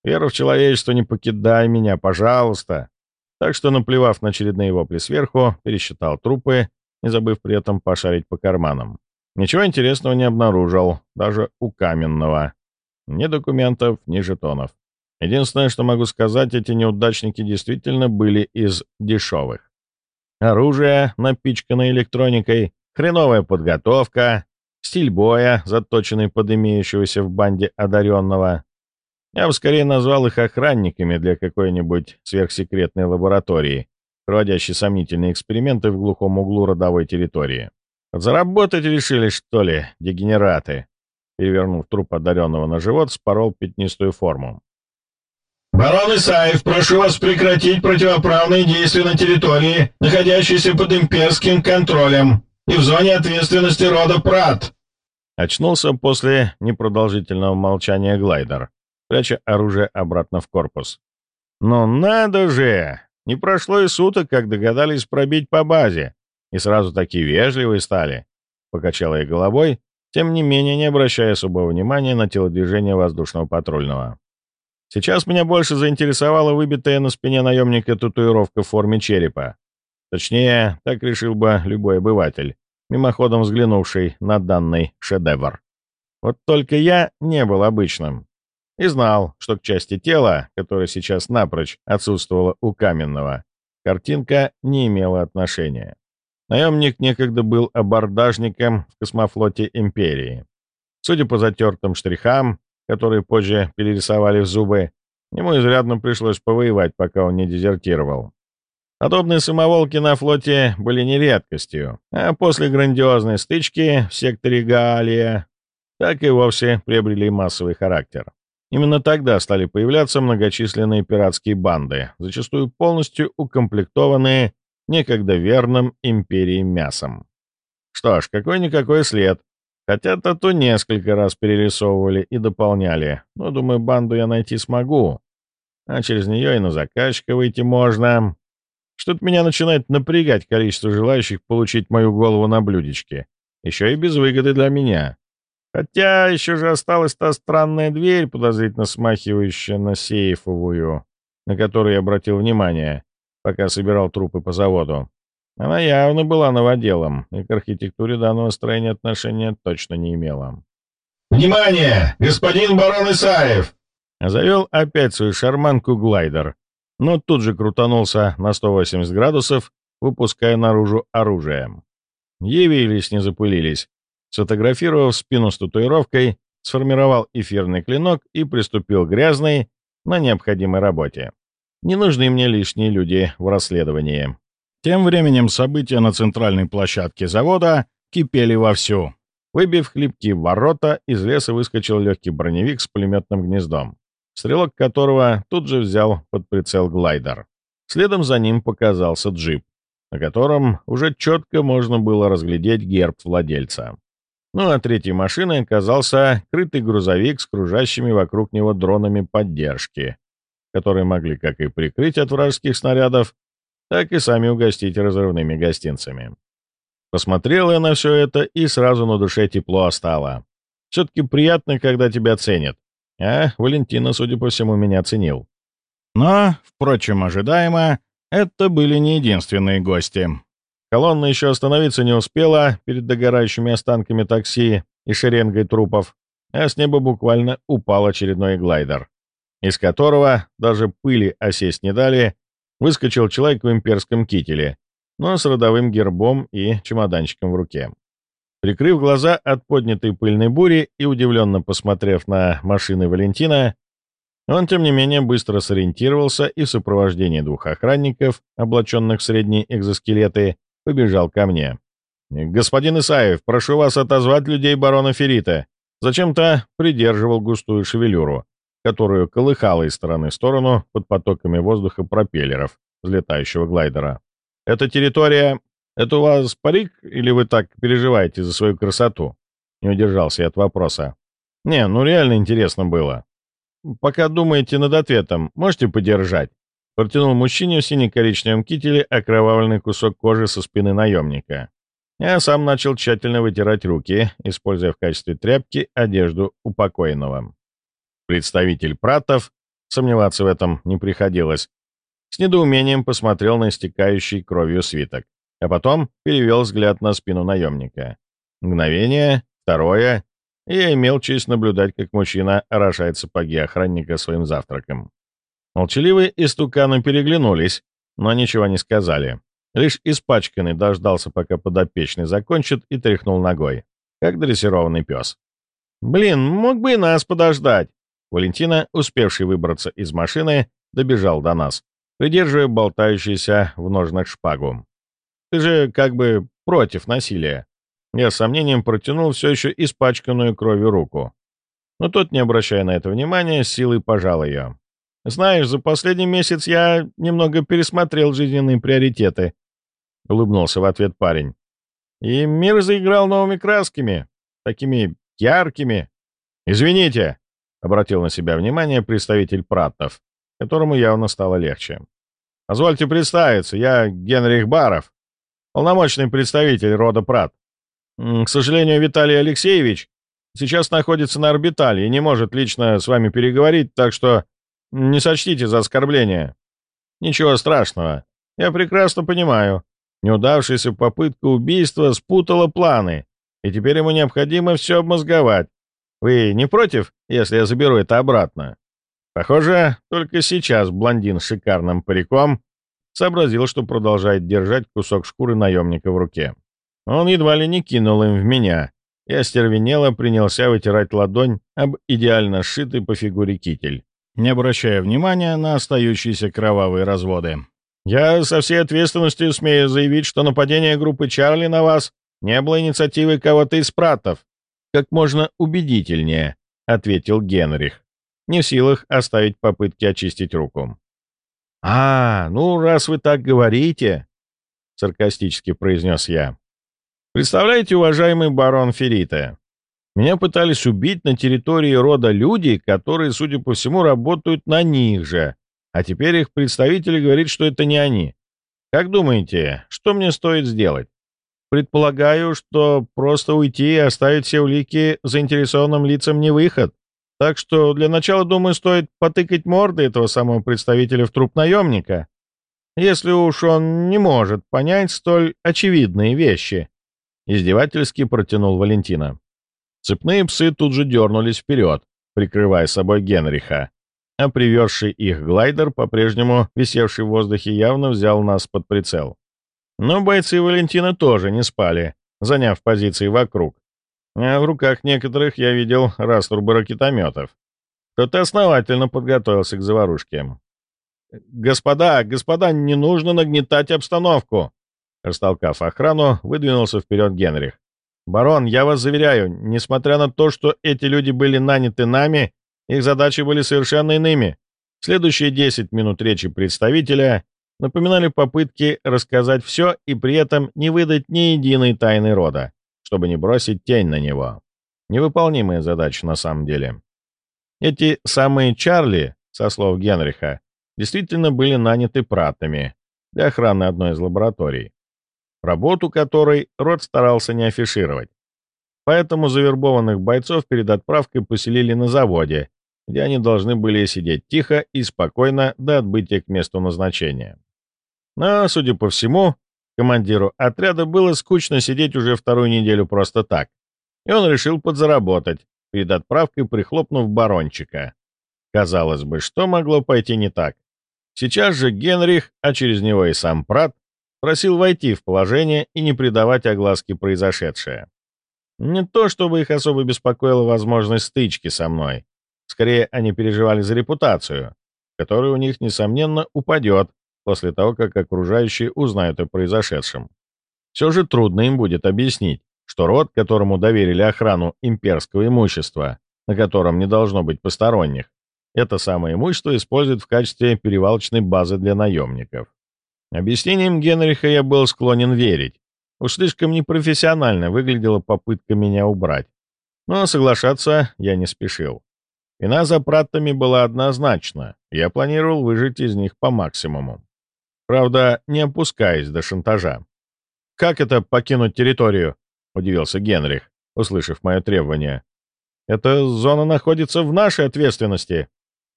Веру в человечество не покидай меня, пожалуйста. Так что, наплевав на очередные вопли сверху, пересчитал трупы, не забыв при этом пошарить по карманам. Ничего интересного не обнаружил, даже у каменного. Ни документов, ни жетонов. Единственное, что могу сказать, эти неудачники действительно были из дешевых. Оружие, напичканное электроникой, хреновая подготовка, стиль боя, заточенный под имеющегося в банде одаренного. Я бы скорее назвал их охранниками для какой-нибудь сверхсекретной лаборатории, проводящей сомнительные эксперименты в глухом углу родовой территории. Заработать решили, что ли, дегенераты? Перевернув труп одаренного на живот, спорол пятнистую форму. «Барон Исаев, прошу вас прекратить противоправные действия на территории, находящейся под имперским контролем и в зоне ответственности рода Прат!» Очнулся после непродолжительного молчания глайдер пряча оружие обратно в корпус. «Ну надо же! Не прошло и суток, как догадались пробить по базе, и сразу такие вежливые стали!» Покачала я головой, тем не менее не обращая особого внимания на телодвижение воздушного патрульного. Сейчас меня больше заинтересовала выбитая на спине наемника татуировка в форме черепа. Точнее, так решил бы любой обыватель, мимоходом взглянувший на данный шедевр. Вот только я не был обычным и знал, что к части тела, которая сейчас напрочь отсутствовала у каменного, картинка не имела отношения. Наемник некогда был абордажником в космофлоте Империи. Судя по затертым штрихам, которые позже перерисовали в зубы, ему изрядно пришлось повоевать, пока он не дезертировал. Подобные самоволки на флоте были не редкостью, а после грандиозной стычки в секторе Гаалия так и вовсе приобрели массовый характер. Именно тогда стали появляться многочисленные пиратские банды, зачастую полностью укомплектованные некогда верным империи мясом. Что ж, какой-никакой след. Хотя тату несколько раз перерисовывали и дополняли, но, думаю, банду я найти смогу. А через нее и на заказчика выйти можно. Что-то меня начинает напрягать количество желающих получить мою голову на блюдечке. Еще и без выгоды для меня. Хотя еще же осталась та странная дверь, подозрительно смахивающая на сейфовую, на которую я обратил внимание, пока собирал трупы по заводу. Она явно была новоделом, и к архитектуре данного строения отношения точно не имела. «Внимание! Господин барон Исаев!» Завел опять свою шарманку глайдер, но тут же крутанулся на 180 градусов, выпуская наружу оружие. Явились, не запылились, Сфотографировав спину с татуировкой, сформировал эфирный клинок и приступил к грязной, но необходимой работе. Не нужны мне лишние люди в расследовании. Тем временем события на центральной площадке завода кипели вовсю. Выбив хлипкие ворота, из леса выскочил легкий броневик с пулеметным гнездом, стрелок которого тут же взял под прицел глайдер. Следом за ним показался джип, на котором уже четко можно было разглядеть герб владельца. Ну а третьей машиной оказался крытый грузовик с кружащими вокруг него дронами поддержки, которые могли как и прикрыть от вражеских снарядов, так и сами угостить разрывными гостинцами. Посмотрел я на все это, и сразу на душе тепло остало. Все-таки приятно, когда тебя ценят. А Валентина, судя по всему, меня ценил. Но, впрочем, ожидаемо, это были не единственные гости. Колонна еще остановиться не успела перед догорающими останками такси и шеренгой трупов, а с неба буквально упал очередной глайдер, из которого даже пыли осесть не дали, выскочил человек в имперском кителе но с родовым гербом и чемоданчиком в руке. Прикрыв глаза от поднятой пыльной бури и удивленно посмотрев на машины Валентина, он, тем не менее, быстро сориентировался и в сопровождении двух охранников, облаченных в средние экзоскелеты, побежал ко мне. «Господин Исаев, прошу вас отозвать людей барона Ферита». Зачем-то придерживал густую шевелюру, которую колыхало из стороны в сторону под потоками воздуха пропеллеров взлетающего глайдера. Эта территория... Это у вас парик, или вы так переживаете за свою красоту?» Не удержался я от вопроса. «Не, ну реально интересно было. Пока думаете над ответом, можете подержать?» Протянул мужчине в сине-коричневом кителе окровавленный кусок кожи со спины наемника. Я сам начал тщательно вытирать руки, используя в качестве тряпки одежду упокоенного. Представитель Пратов, сомневаться в этом не приходилось, с недоумением посмотрел на истекающий кровью свиток, а потом перевел взгляд на спину наемника. Мгновение, второе, и я имел честь наблюдать, как мужчина орошает сапоги охранника своим завтраком. Молчаливые истуканы переглянулись, но ничего не сказали. Лишь испачканный дождался, пока подопечный закончит, и тряхнул ногой, как дрессированный пес. «Блин, мог бы и нас подождать!» Валентина, успевший выбраться из машины, добежал до нас придерживая болтающуюся в ножнах шпагу. «Ты же как бы против насилия». Я с сомнением протянул все еще испачканную кровью руку. Но тот, не обращая на это внимания, силой пожал ее. «Знаешь, за последний месяц я немного пересмотрел жизненные приоритеты», — улыбнулся в ответ парень. «И мир заиграл новыми красками, такими яркими». «Извините», — обратил на себя внимание представитель Праттов которому явно стало легче. «Позвольте представиться, я Генрих Баров, полномочный представитель рода Прат. К сожалению, Виталий Алексеевич сейчас находится на орбитале и не может лично с вами переговорить, так что не сочтите за оскорбление. Ничего страшного. Я прекрасно понимаю. Неудавшаяся попытка убийства спутала планы, и теперь ему необходимо все обмозговать. Вы не против, если я заберу это обратно?» Похоже, только сейчас блондин с шикарным париком сообразил, что продолжает держать кусок шкуры наемника в руке. Он едва ли не кинул им в меня, и остервенело принялся вытирать ладонь об идеально сшитый по фигуре китель, не обращая внимания на остающиеся кровавые разводы. «Я со всей ответственностью смею заявить, что нападение группы Чарли на вас не было инициативой кого-то из пратов. Как можно убедительнее», — ответил Генрих не в силах оставить попытки очистить руку. «А, ну, раз вы так говорите», — саркастически произнес я. «Представляете, уважаемый барон Феррита, меня пытались убить на территории рода люди, которые, судя по всему, работают на них же, а теперь их представители говорят, что это не они. Как думаете, что мне стоит сделать? Предполагаю, что просто уйти и оставить все улики заинтересованным лицам не выход. Так что для начала, думаю, стоит потыкать морды этого самого представителя в труп наемника, если уж он не может понять столь очевидные вещи. Издевательски протянул Валентина. Цепные псы тут же дернулись вперед, прикрывая собой Генриха, а привезший их глайдер, по-прежнему висевший в воздухе, явно взял нас под прицел. Но бойцы Валентина тоже не спали, заняв позиции вокруг, а в руках некоторых я видел раструбы ракетометов. Кто-то основательно подготовился к заварушке. «Господа, господа, не нужно нагнетать обстановку!» Растолкав охрану, выдвинулся вперед Генрих. «Барон, я вас заверяю, несмотря на то, что эти люди были наняты нами, их задачи были совершенно иными. Следующие 10 минут речи представителя напоминали попытки рассказать все и при этом не выдать ни единой тайны рода, чтобы не бросить тень на него. Невыполнимая задача на самом деле. Эти самые Чарли, со слов Генриха, действительно были наняты пратами для охраны одной из лабораторий, работу которой род старался не афишировать. Поэтому завербованных бойцов перед отправкой поселили на заводе, где они должны были сидеть тихо и спокойно до отбытия к месту назначения. Но, судя по всему, командиру отряда было скучно сидеть уже вторую неделю просто так, и он решил подзаработать, перед отправкой прихлопнув барончика. Казалось бы, что могло пойти не так? Сейчас же Генрих, а через него и сам Прат, просил войти в положение и не придавать огласке произошедшее. Не то, чтобы их особо беспокоила возможность стычки со мной. Скорее, они переживали за репутацию, которая у них, несомненно, упадет после того, как окружающие узнают о произошедшем. Все же трудно им будет объяснить, что род, которому доверили охрану имперского имущества, на котором не должно быть посторонних, это самое имущество использует в качестве перевалочной базы для наемников. Объяснением Генриха я был склонен верить. Уж слишком непрофессионально выглядела попытка меня убрать. Но соглашаться я не спешил. Вина за праттами была однозначна, я планировал выжить из них по максимуму. Правда, не опускаясь до шантажа. «Как это покинуть территорию?» — удивился Генрих, услышав мое требование. «Эта зона находится в нашей ответственности.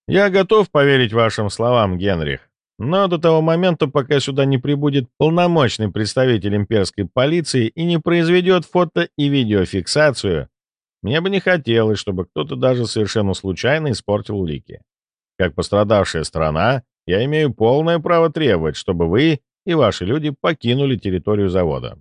Я готов поверить вашим словам, Генрих, но до того момента, пока сюда не прибудет полномочный представитель имперской полиции и не произведет фото- и видеофиксацию, мне бы не хотелось, чтобы кто-то даже совершенно случайно испортил улики. Как пострадавшая сторона, я имею полное право требовать, чтобы вы и ваши люди покинули территорию завода.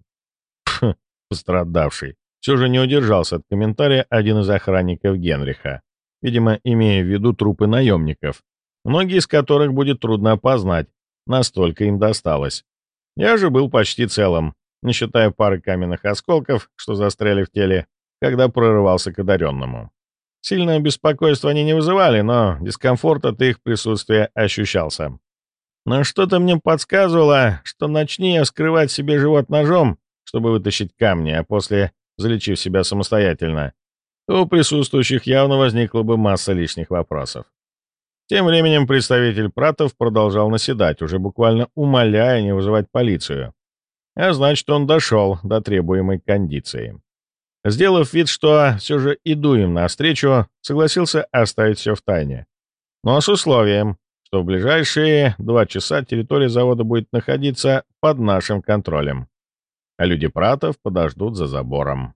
Пф, пострадавший. Все же не удержался от комментария один из охранников Генриха, видимо, имея в виду трупы наемников, многие из которых будет трудно опознать, настолько им досталось. Я же был почти целым, не считая пары каменных осколков, что застряли в теле, когда прорывался к одаренному. Сильное беспокойство они не вызывали, но дискомфорт от их присутствия ощущался. Но что-то мне подсказывало, что начни я вскрывать себе живот ножом, чтобы вытащить камни, а после залечив себя самостоятельно, то у присутствующих явно возникла бы масса лишних вопросов. Тем временем представитель Пратов продолжал наседать, уже буквально умоляя не вызывать полицию. А значит, он дошел до требуемой кондиции. Сделав вид, что все же иду им навстречу, согласился оставить все в тайне. Но с условием, что в ближайшие два часа территория завода будет находиться под нашим контролем, а люди Пратов подождут за забором.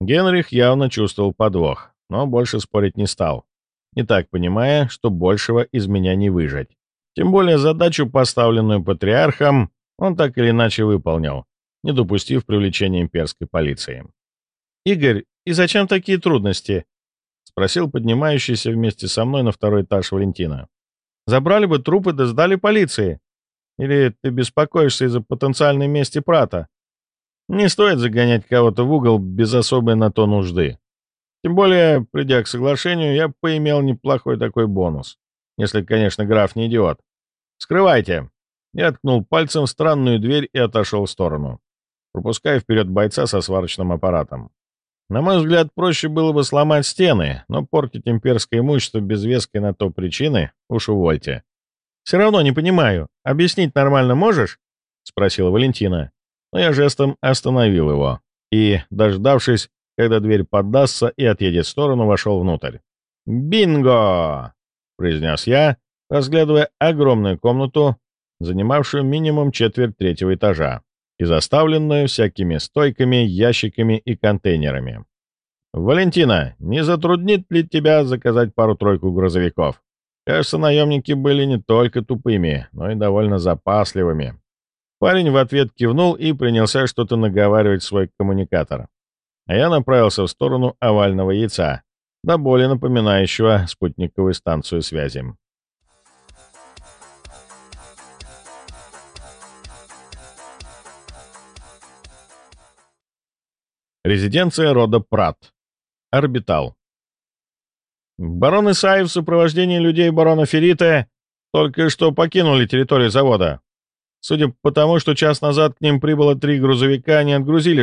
Генрих явно чувствовал подвох, но больше спорить не стал, не так понимая, что большего из меня не выжать. Тем более задачу, поставленную патриархом, он так или иначе выполнил, не допустив привлечения имперской полиции. «Игорь, и зачем такие трудности?» — спросил поднимающийся вместе со мной на второй этаж Валентина. «Забрали бы трупы да сдали полиции. Или ты беспокоишься из-за потенциальной мести Прата? Не стоит загонять кого-то в угол без особой на то нужды. Тем более, придя к соглашению, я поимел неплохой такой бонус. Если, конечно, граф не идиот. «Скрывайте!» Я ткнул пальцем в странную дверь и отошел в сторону, пропуская вперед бойца со сварочным аппаратом. На мой взгляд, проще было бы сломать стены, но портить имперское имущество без веской на то причины уж увольте. «Все равно не понимаю. Объяснить нормально можешь?» — спросила Валентина. Но я жестом остановил его и, дождавшись, когда дверь поддастся и отъедет в сторону, вошел внутрь. «Бинго!» — произнес я, разглядывая огромную комнату, занимавшую минимум четверть третьего этажа и заставленную всякими стойками, ящиками и контейнерами. «Валентина, не затруднит ли тебя заказать пару-тройку грузовиков? Кажется, наемники были не только тупыми, но и довольно запасливыми». Парень в ответ кивнул и принялся что-то наговаривать в свой коммуникатор. А я направился в сторону овального яйца, до более напоминающего спутниковую станцию связи. Резиденция рода Прат. Орбитал. Барон Исаев в сопровождении людей барона Феррита только что покинули территорию завода. Судя по тому, что час назад к ним прибыло три грузовика, они отгрузили